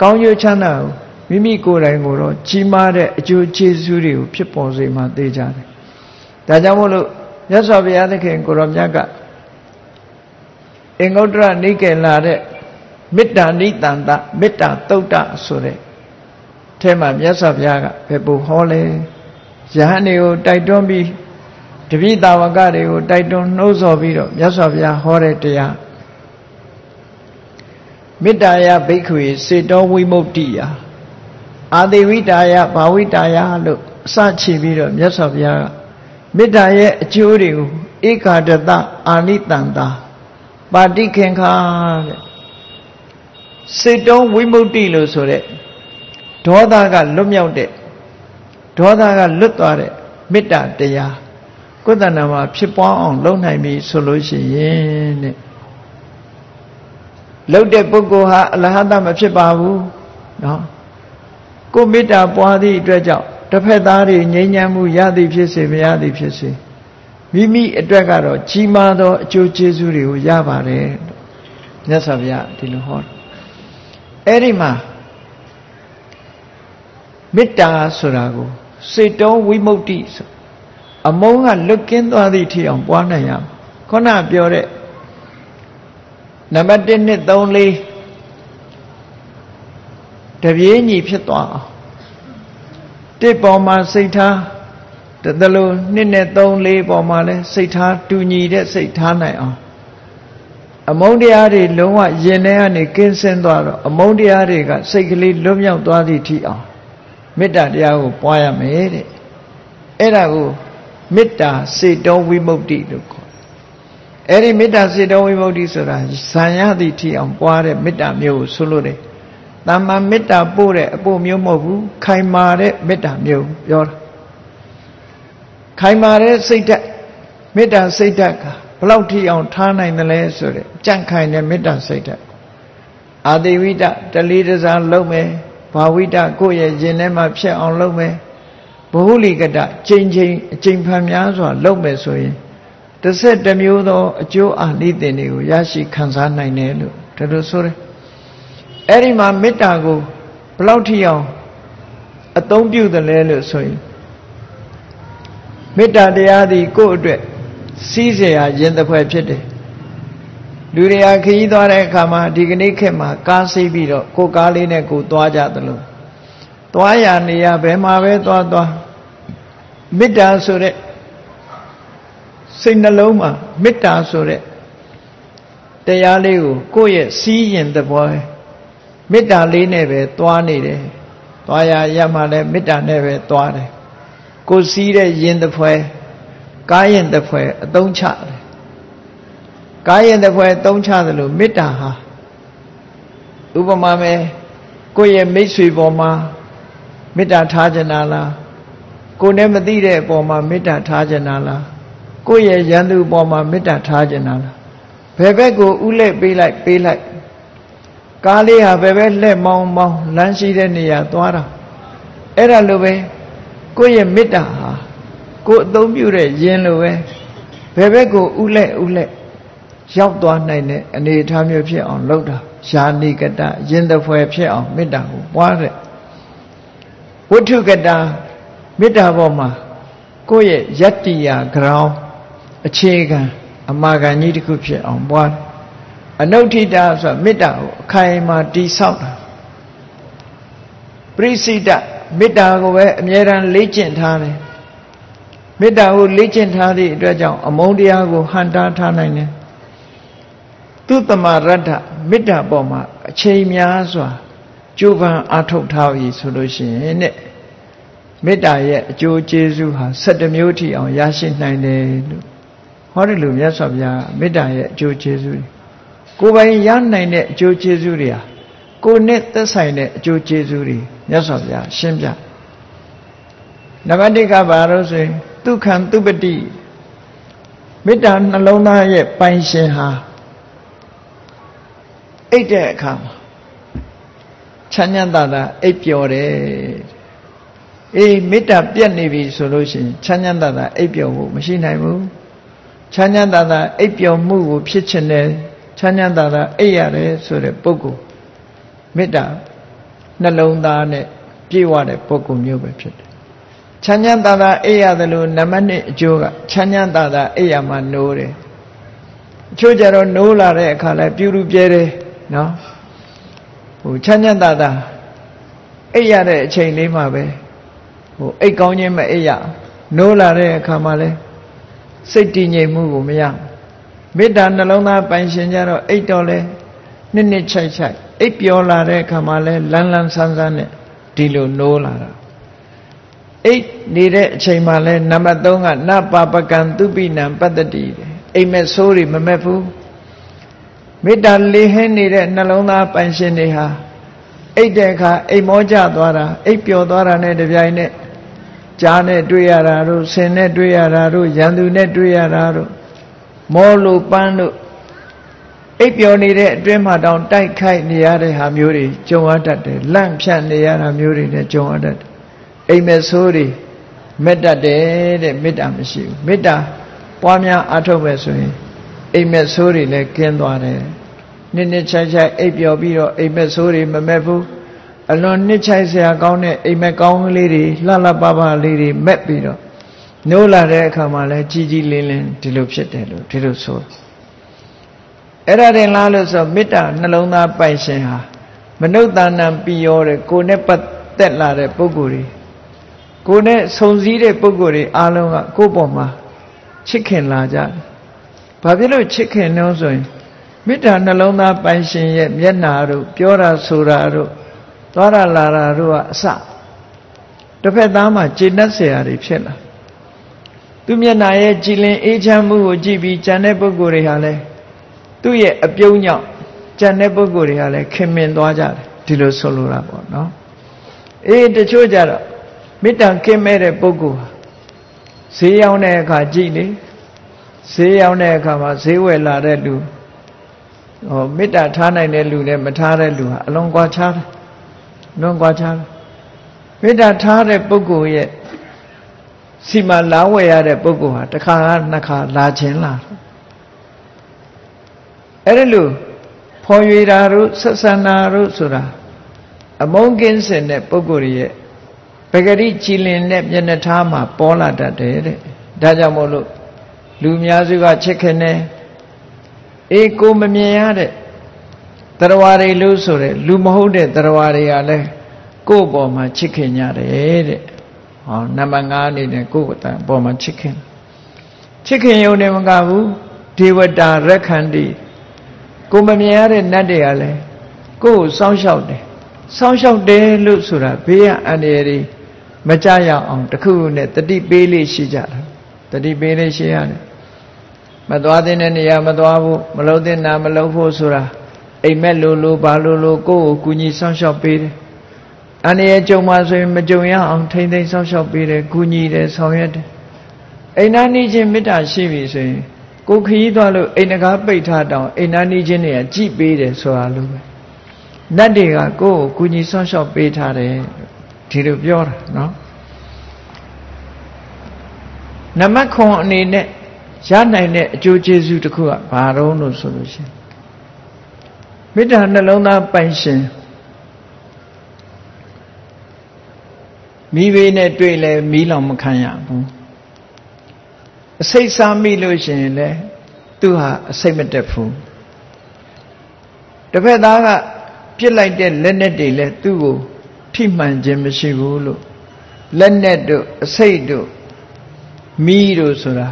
ကောင်းကျိုးချမ်းသာကို မိမိကိုယ်တိုင်ကိုတော့ကြီးမားတဲ့အကျိုးကျေးဇူးတွေကိုဖြစ်ပေါ်စေမှသိကြတယ်ဒါကြောင့်မို့လို့မြတ်စွာဘုရားသခင်ကိုရောမြတ်ကအင်္ဂုတ္တရနိကေလာတဲ့မေတ္တာနိတန္တမေတ္တာသုတ်တဆိုတဲ့ထဲမှာမြတ်စွာဘုရားကဘယ်ပုံဟောလဲယဟန်တွေကိုတိုက်တွန်းပြီးတပိတာဝကတွေကိုတိုက်တွန်းနှိုးဆော်ပြီးတော့မြတ်စွာဘုရားဟောတဲ့တရားမေတ္တာယဘိက္ခွေစေတောဝိမု ക്തി ယ အာတိဝိတာယဘာဝိတာယလို့အစချီပြီးတော့မြတ်စွာဘုရားကမေတ္တာရဲ့အကျိုးတွေကိုဧကာဒတအာနိတန္တာပါတိခင်ခာတဲ့စေတုံးဝိမု ക്തി လို့ဆိုတဲ့ဒေါသကလွတ်မြောက်တဲ့ဒေါသကလွတ်သွားတဲ့မေတ္တာတရားကိုယ်တဏ္ဍာမှာဖြစ်ပွားအောင်လုပ်နိုင်ပြီဆိုလို့ရှိရင်တဲ့လှုပ်တဲ့ပုဂ္ဂိုလ်ဟာအလဟတမဖြစ်ပါဘူးနော် ကိုမေတ္တာပွားသည့်အတွက်ကြောင့်တစ်ဖက်သားတွေငြိမ်းချမ်းမှုရသည်ဖြစ်စေမရသည်ဖြစ်စေမိမိအတွက်ကတော့ကြီးမားသောအကျိုးကျေးဇူးတွေကိုရပါတယ်မြတ်စွာဘုရားဒီလိုဟောအဲ့ဒီမှာမေတ္တာဆိုတာကိုစေတောဝိမု ക്തി ဆိုအမုန်းကလွတ်ကင်းသွားသည့်ထိအောင်ပွားနိုင်ရမယ်ခုနပြောတဲ့နံပါတ်1 2 3 4 တပြေးညီဖြစ်သွားအောင်တစ်ပေါ်မှာစိတ်ထားတသလို2နဲ့3 4ပေါ်မှာလဲစိတ်ထားတူညီတဲ့စိတ်ထားနိုင်အောင်အမုန်းတရားတွေလုံးဝရင်ထဲကနေကင်းစင်သွားတော့အမုန်းတရားတွေကစိတ်ကလေးလွတ်မြောက်သွားသည့်ထိအောင်မေတ္တာတရားကိုပွားရမယ်တဲ့အဲ့ဒါကိုမေတ္တာစေတောဝိမု ക്തി လို့ခေါ်အဲ့ဒီမေတ္တာစေတောဝိမု ക്തി ဆိုတာဇံရသည့်ထိအောင်ပွားတဲ့မေတ္တာမျိုးကိုဆိုလို့တယ် တမ္မာမေတ္တာပို့တဲ့အပို့မျိုးမဟုတ်ဘူးခိုင်မာတဲ့မေတ္တာမျိုးပြောတာခိုင်မာတဲ့စိတ်ဓာတ်မေတ္တာစိတ်ဓာတ်ကဘလောက်ထိအောင်ထားနိုင်တယ်လဲဆိုတဲ့ကြန့်ခိုင်တဲ့မေတ္တာစိတ်ဓာတ်အာတိဝိတတလေးတစားလုံးမယ်ဘာဝိတကိုယ့်ရဲ့ရင်ထဲမှာဖြစ်အောင်လုပ်မယ်ဘဟုလိကတချိန်ချိန်အချိန်ဖန်များစွာလုပ်မယ်ဆိုရင်တစ်ဆက်တစ်မျိုးသောအကျိုးအာနိသင်တွေကိုရရှိခံစားနိုင်တယ်လို့ဒါလိုဆိုတယ် အဲ့ဒီမှာမေတ္တာကိုဘလောက်ထိအောင်အသုံးပြုတယ်လဲလို့ဆိုရင်မေတ္တာတရားသည်ကိုယ့်အတွက်စီးเสียရင်တစ်ဖွဲ့ဖြစ်တယ်လူတွေကခရီးသွားတဲ့အခါမှာဒီကနေ့ခေတ်မှာကားစီးပြီးတော့ကိုကားလေးနဲ့ကိုသွားကြသလိုသွားရနေရဘယ်မှာပဲသွားသွားမေတ္တာဆိုတဲ့စိတ်နှလုံးမှာမေတ္တာဆိုတဲ့တရားလေးကိုကိုယ့်ရဲ့စီးရင်သဘော မေတ္တာလေးနဲ့ပဲသွားနေတယ်သွားရရမှလည်းမေတ္တာနဲ့ပဲသွားတယ်ကိုစီးတဲ့ရင်သဖွဲကားရင်သဖွဲအသုံးချတယ်ကာယင်တဲ့ဖွဲ့သုံးချသလိုမေတ္တာဟာဥပမာမဲ့ကိုယ့်ရဲ့မိတ်ဆွေပေါ်မှာမေတ္တာထားကြနာလားကိုယ်နဲ့မသိတဲ့အပေါ်မှာမေတ္တာထားကြနာလားကိုယ့်ရဲ့ရန်သူပေါ်မှာမေတ္တာထားကြနာလားဘယ်ဘက်ကိုဥလဲပေးလိုက်ပေးလိုက် ကားလေးဟာဘယ်ဘက်လှဲ့မောင်းမောင်းလမ်းရှိတဲ့နေရာသွားတာအဲ့ဒါလိုပဲကိုယ့်ရဲ့မေတ္တာဟာကိုယ်အသုံးပြုတဲ့ယင်လိုပဲဘယ်ဘက်ကိုဥလက်ဥလက်ရောက်သွားနိုင်တဲ့အနေအထားမျိုးဖြစ်အောင်လုပ်တာယာနိကတယင်တဖွယ်ဖြစ်အောင်မေတ္တာကိုပွားတဲ့ဝိထုကတမေတ္တာပေါ်မှာကိုယ့်ရဲ့ယတ္တိယာ ground အခြေခံအမာခံကြီးတစ်ခုဖြစ်အောင်ပွား အနုဋ္ဌိတာဆိုမေတ္တာကိုအခိုင်အမာတိဆောက်တာပရိစိတမေတ္တာကိုပဲအမြဲတမ်းလေ့ကျင့်ထားတယ်မေတ္တာကိုလေ့ကျင့်ထားသည့်အတွက်ကြောင့်အမုန်းတရားကိုဟန်တားထားနိုင်တယ်သူတမရတ္ထမေတ္တာပေါ်မှာအချိန်များစွာကြိုးပမ်းအားထုတ်ထားပြီဆိုလို့ရှိရင်တဲ့မေတ္တာရဲ့အကျိုးကျေးဇူးဟာ7မျိုးထိအောင်ရရှိနိုင်တယ်လို့ဟောတယ်လို့မြတ်စွာဘုရားမေတ္တာရဲ့အကျိုးကျေးဇူး ကိုယ်ပိုင်ရနိုင်တဲ့အကျိုးကျေးဇူးတွေဟာကိုယ်နဲ့သက်ဆိုင်တဲ့အကျိုးကျေးဇူးတွေမြတ်စွာဘုရားရှင်းပြနံပါတ်1ကဘာလို့ဆိုရင်ဒုက္ခံသူပတိမေတ္တာနှလုံးသားရဲ့ပိုင်ရှင်ဟာအိတ်တဲ့အခါမှာချမ်းသာတာတာအိပ်ပျော်တယ်အေးမေတ္တာပြတ်နေပြီဆိုလို့ရှိရင်ချမ်းသာတာတာအိပ်ပျော်ဖို့မရှိနိုင်ဘူးချမ်းသာတာတာအိပ်ပျော်မှုကိုဖြစ်ချင်တယ် ချမ်းသာတာတာအိပ်ရတယ်ဆိုတဲ့ပုဂ္ဂိုလ်မေတ္တာနှလုံးသားနဲ့ပြည့်ဝတဲ့ပုဂ္ဂိုလ်မျိုးပဲဖြစ်တယ်ချမ်းချမ်းသာသာအိပ်ရတယ်လို့နံပါတ်1အကျိုးကချမ်းချမ်းသာသာအိပ်ရမှနိုးတယ်အချို့ကြတော့နိုးလာတဲ့အခါလဲပြူပြူပြဲတယ်နော်ဟိုချမ်းချမ်းသာသာအိပ်ရတဲ့အချိန်လေးမှာပဲဟိုအိတ်ကောင်းခြင်းမအိပ်ရနိုးလာတဲ့အခါမှာလဲစိတ်တည်ငြိမ်မှုကိုမရ မေတ္တာနှလုံးသားပိုင်ရှင်ကြတော့အိတ်တော်လဲနှစ်နှစ်ချိုက်ချိုက်အိပ်ပျော်လာတဲ့အခါမှာလဲလန်းလန်းဆန်းဆန်းနဲ့ဒီလိုနိုးလာတာအိတ်နေတဲ့အချိန်မှာလဲနံပါတ်3ကနပပကံသူပိနံပတ္တတိအိမ်မဲ့ဆိုးတွေမမက်ဘူးမေတ္တာလေးဟင်းနေတဲ့နှလုံးသားပိုင်ရှင်တွေဟာအိတ်တဲ့အခါအိမ်မောကြသွားတာအိပ်ပျော်သွားတာနဲ့တပြိုင်နက်ကြားနဲ့တွေ့ရတာတို့ဆင်နဲ့တွေ့ရတာတို့ရန်သူနဲ့တွေ့ရတာတို့ မောလို့ပန်းတို့အိပ်ပျော်နေတဲ့အတွင်းမှာတောင်တိုက်ခိုက်နေရတဲ့ဟာမျိုးတွေကြုံရတတ်တယ်လန့်ဖြတ်နေရတာမျိုးတွေနဲ့ကြုံရတတ်တယ်အိမ်မဲ့ဆိုးတွေမေတ္တတယ်တဲ့မေတ္တာမရှိဘူးမေတ္တာပွားများအားထုတ်မယ်ဆိုရင်အိမ်မက်ဆိုးတွေလည်းကင်းသွားတယ်နှစ်နှစ်ချိုက်ချိုက်အိပ်ပျော်ပြီးတော့အိမ်မက်ဆိုးတွေမမက်ဘူးအလွန်နှစ်ချိုက်စရာကောင်းတဲ့အိမ်မက်ကောင်းကလေးတွေလှလှပပလေးတွေမက်ပြီးတော့ နှိုးလာတဲ့အခါမှာလည်းကြီးကြီးလင်းလင်းဒီလိုဖြစ်တယ်လို့ဒီလိုဆိုအဲ့ဒါတင်လားလို့ဆိုမေတ္တာနှလုံးသားပိုင်ရှင်ဟာမနုဿာဏံပြီးရောတဲ့ကိုယ်နဲ့ပတ်သက်လာတဲ့ပုဂ္ဂိုလ်တွေကိုယ်နဲ့ဆုံစည်းတဲ့ပုဂ္ဂိုလ်တွေအားလုံးကကိုယ့်ပေါ်မှာချစ်ခင်လာကြတယ်။ဘာဖြစ်လို့ချစ်ခင်နှုံးဆိုရင်မေတ္တာနှလုံးသားပိုင်ရှင်ရဲ့မျက်နာတို့ပြောတာဆိုတာတို့သွားတာလာတာတို့ကအစတစ်ဖက်သားမှာကျေနပ်စရာတွေဖြစ်လာ။ သူမျက်နာရဲ့ကြည်လင်အေးချမ်းမှုကိုကြည့်ပြီးကြံတဲ့ပုဂ္ဂိုလ်တွေဟာလဲသူ့ရဲ့အပြုံးညောင်းကြံတဲ့ပုဂ္ဂိုလ်တွေဟာလဲခင်မင်သွားကြတယ်ဒီလိုဆိုလိုတာပေါ့နော်အေးတချို့ကြတော့မေတ္တာကင်းမဲ့တဲ့ပုဂ္ဂိုလ်ဟာဈေးရောက်တဲ့အခါကြည့်လေဈေးရောက်တဲ့အခါမှာဈေးဝယ်လာတဲ့လူဟောမေတ္တာထားနိုင်တဲ့လူနဲ့မထားတဲ့လူဟာအလွန်ကွာခြားတယ်လွန်ကွာခြားတယ်မေတ္တာထားတဲ့ပုဂ္ဂိုလ်ရဲ့ စီမလာဝယ်ရတဲ့ပုဂ္ဂိုလ်ဟာတစ်ခါနှစ်ခါလာခြင်းလာအဲ့ဒါလို့ဖော်ရွေတာတို့ဆက်ဆံတာတို့ဆိုတာအမုန်းကင်းစင်တဲ့ပုဂ္ဂိုလ်ရဲ့ပဂရိကြည်လင်တဲ့မျက်နှာထားမှာပေါ်လာတတ်တယ်တဲ့ဒါကြောင့်မို့လို့လူများစုကချစ်ခင်တယ်အေးကိုမမြင်ရတဲ့တရားတွေလို့ဆိုတဲ့လူမဟုတ်တဲ့တရားတွေကလည်းကိုယ့်ပေါ်မှာချစ်ခင်ကြတယ်တဲ့ ဟောနံပါတ်5အနေနဲ့ကိုယ့်အပေါ်မှာချစ်ခင်ချစ်ခင်ယုံနေမကဘူးဒေဝတာရက်ခန္တိကိုမမြင်ရတဲ့နတ်တွေကလည်းကိုယ့်ကိုစောင့်ရှောက်တယ်စောင့်ရှောက်တယ်လို့ဆိုတာဘေးရအန္တရာယ်တွေမကြရအောင်တခုနဲ့တတိပေးလေးရှိကြတာတတိပေးလေးရှိရတယ်မသွားတဲ့နေရာမသွားဘူးမလုံးတဲ့နာမလုံးဖို့ဆိုတာအိမ်မက်လိုလိုဘာလိုလိုကိုယ့်ကိုကူညီဆောင်ရှောက်ပေးတယ်။ အနေရကြုံမှဆိုရင်မကြုံရအောင်ထိမ့်သိမ်းဆောင်ရှောက်ပေးတယ်ကူညီတယ်ဆောင်ရွက်တယ်။အိမ်နာနီးချင်းမေတ္တာရှိပြီဆိုရင်ကိုခရီးသွားလို့အိမ်တကားပိတ်ထားတောင်အိမ်နာနီးချင်းတွေကကြည်ပေးတယ်ဆိုတာလိုပဲ။နတ်တွေကကိုယ့်ကိုကူညီဆောင်ရှောက်ပေးထားတယ်ဒီလိုပြောတာနော်။အနမခွန်အနေနဲ့ရနိုင်တဲ့အကျိုးကျေးဇူးတစ်ခုကဘာတော့လို့ဆိုလို့ရှိရင်မေတ္တာနှလုံးသားပိုင်ရှင် မိဘေးနဲ့တွေ့လဲမီးလောင်မခံရဘူးအစိတ်စားမိလို့ရှိရင်လည်းသူဟာအစိတ်မတက်ဘူးတစ်ဖက်သားကပြစ်လိုက်တဲ့လက်နဲ့တွေလည်းသူ့ကိုထိမှန်ခြင်းမရှိဘူးလို့လက်နဲ့တို့အစိတ်တို့မီးတို့ဆိုတာ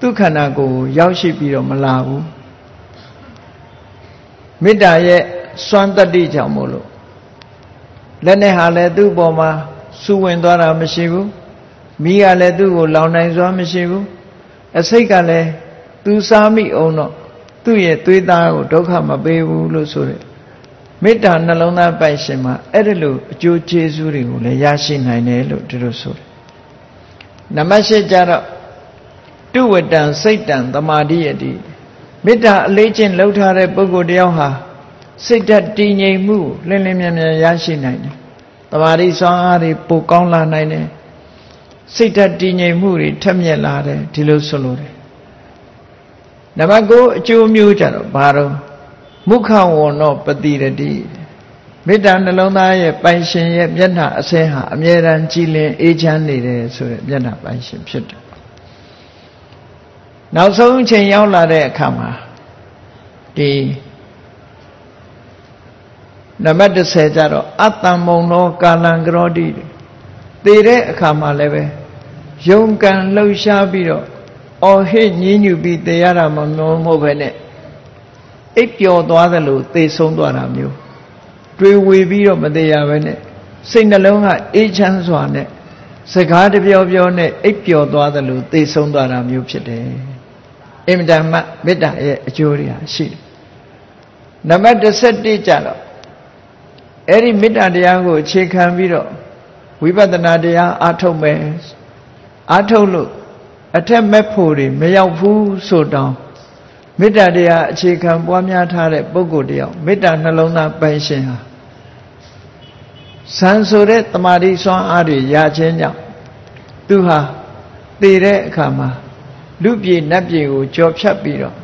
သူ့ခန္ဓာကိုယ်ရောက်ရှိပြီးတော့မလာဘူးမေတ္တာရဲ့စွမ်းတတ္တိကြောင့်မို့လို့လက်နဲ့ဟာလည်းသူ့ပေါ်မှာ စူဝင်သွားတာမရှိဘူးမိကလည်းသူ့ကိုလောင်နိုင်စွာမရှိဘူးအစိတ်ကလည်းသူစားမိအောင်တော့သူ့ရဲ့သွေးသားကိုဒုက္ခမပေးဘူးလို့ဆိုတဲ့မေတ္တာနှလုံးသားပိုင်ရှင်မှာအဲ့ဒီလိုအကျိုးကျေးဇူးတွေကိုလည်းရရှိနိုင်တယ်လို့ဒီလိုဆိုတယ်နံပါတ်၈ကျတော့တုဝတံစိတ်တံသမာဓိယတိမေတ္တာအလေးချင်းလှုပ်ထားတဲ့ပုဂ္ဂိုလ်တယောက်ဟာစိတ်ဓာတ်တည်ငြိမ်မှုလင်းလင်းမြန်မြန်ရရှိနိုင်တယ် တမာရီစွမ်းအားတွေပိုကောင်းလာနိုင်တယ်စိတ်ဓာတ်တည်ငြိမ်မှုတွေထက်မြက်လာတယ်ဒီလိုဆိုလို့တယ်နံပါတ်9အကျိုးမျိုးကြတော့ဘာတော့မုခဝဏ္ဏပတိရတိမေတ္တာနှလုံးသားရဲ့ပိုင်ရှင်ရဲ့မျက်နှာအစင်းဟာအမြဲတမ်းကြည်လင်အေးချမ်းနေတယ်ဆိုတဲ့မျက်နှာပိုင်ရှင်ဖြစ်တယ်နောက်ဆုံးအချိန်ရောက်လာတဲ့အခါမှာဒီ နံပါတ်30ကျတော့အတ္တမုံသောကာလံကရောတိသေတဲ့အခါမှာလည်းပဲယုံကံလှုပ်ရှားပြီးတော့အော်ဟစ်ညင်းညူပြီးသေရတာမမျိုးမဟုတ်ပဲနဲ့အိပ်ပျော်သွားသလိုသေဆုံးသွားတာမျိုးတွေးဝေပြီးတော့မသေးရပဲနဲ့စိတ်နှလုံးကအေးချမ်းစွာနဲ့စကားတပြောပြောနဲ့အိပ်ပျော်သွားသလိုသေဆုံးသွားတာမျိုးဖြစ်တယ်အင်မတန်မှမေတ္တာရဲ့အကျိုးတွေဟာရှိတယ်နံပါတ်17ကျတော့ အဲ့ဒီမေတ္တာတရားကိုအခြေခံပြီးတော့ဝိပဿနာတရားအားထုတ်မယ်အားထုတ်လို့အထက်မဲ့ဖို့တွေမရောက်ဘူးဆိုတော့မေတ္တာတရားအခြေခံပွားများထားတဲ့ပုဂ္ဂိုလ်တယောက်မေတ္တာနှလုံးသားပိုင်ရှင်ဟာစံဆိုတဲ့တမာတိစွမ်းအားတွေရခြင်းကြောင့်သူဟာတည်တဲ့အခါမှာလူပြေနတ်ပြေကိုကြော်ဖြတ်ပြီးတော့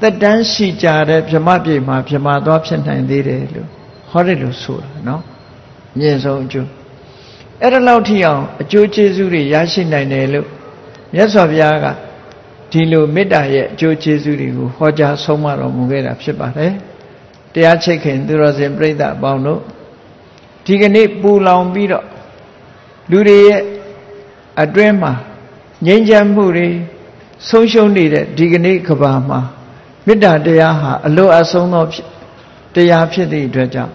တက်တန်းရှိကြတဲ့ဗြဟ္မပြေမှာဗြဟ္မသွားဖြစ်နိုင်သေးတယ်လို့ ဟောတယ်လို့ဆိုတာနော်အမြင့်ဆုံးအကျိုးအဲ့ဒါလောက်ထိအောင်အကျိုးကျေးဇူးတွေရရှိနိုင်တယ်လို့မြတ်စွာဘုရားကဒီလိုမေတ္တာရဲ့အကျိုးကျေးဇူးတွေကိုဟောကြားဆုံးမတော်မူခဲ့တာဖြစ်ပါတယ်တရားချိတ်ခင်သူတော်စင်ပြိဿအပေါင်းတို့ဒီကနေ့ပူလောင်ပြီးတော့လူတွေရဲ့အတွင်းမှာငြိမ်းချမ်းမှုတွေဆုံးရှုံးနေတဲ့ဒီကနေ့ကဘာမှာမေတ္တာတရားဟာအလိုအဆုံးသောတရားဖြစ်သည့်အတွက်ကြောင့်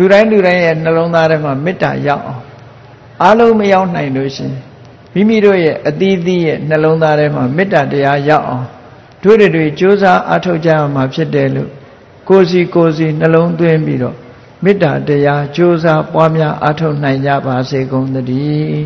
လူတိုင်းလူတိုင်းရဲ့နှလုံးသားထဲမှာမေတ္တာရောက်အောင်အားလုံးမရောက်နိုင်လို့ရှင်မိမိတို့ရဲ့အသီးသီးရဲ့နှလုံးသားထဲမှာမေတ္တာတရားရောက်အောင်တို့တွေကြိုးစားအားထုတ်ကြရမှာဖြစ်တယ်လို့ကိုစီကိုစီနှလုံးသွင်းပြီးတော့မေတ္တာတရားကြိုးစားပွားများအားထုတ်နိုင်ကြပါစေကုန်သတည်း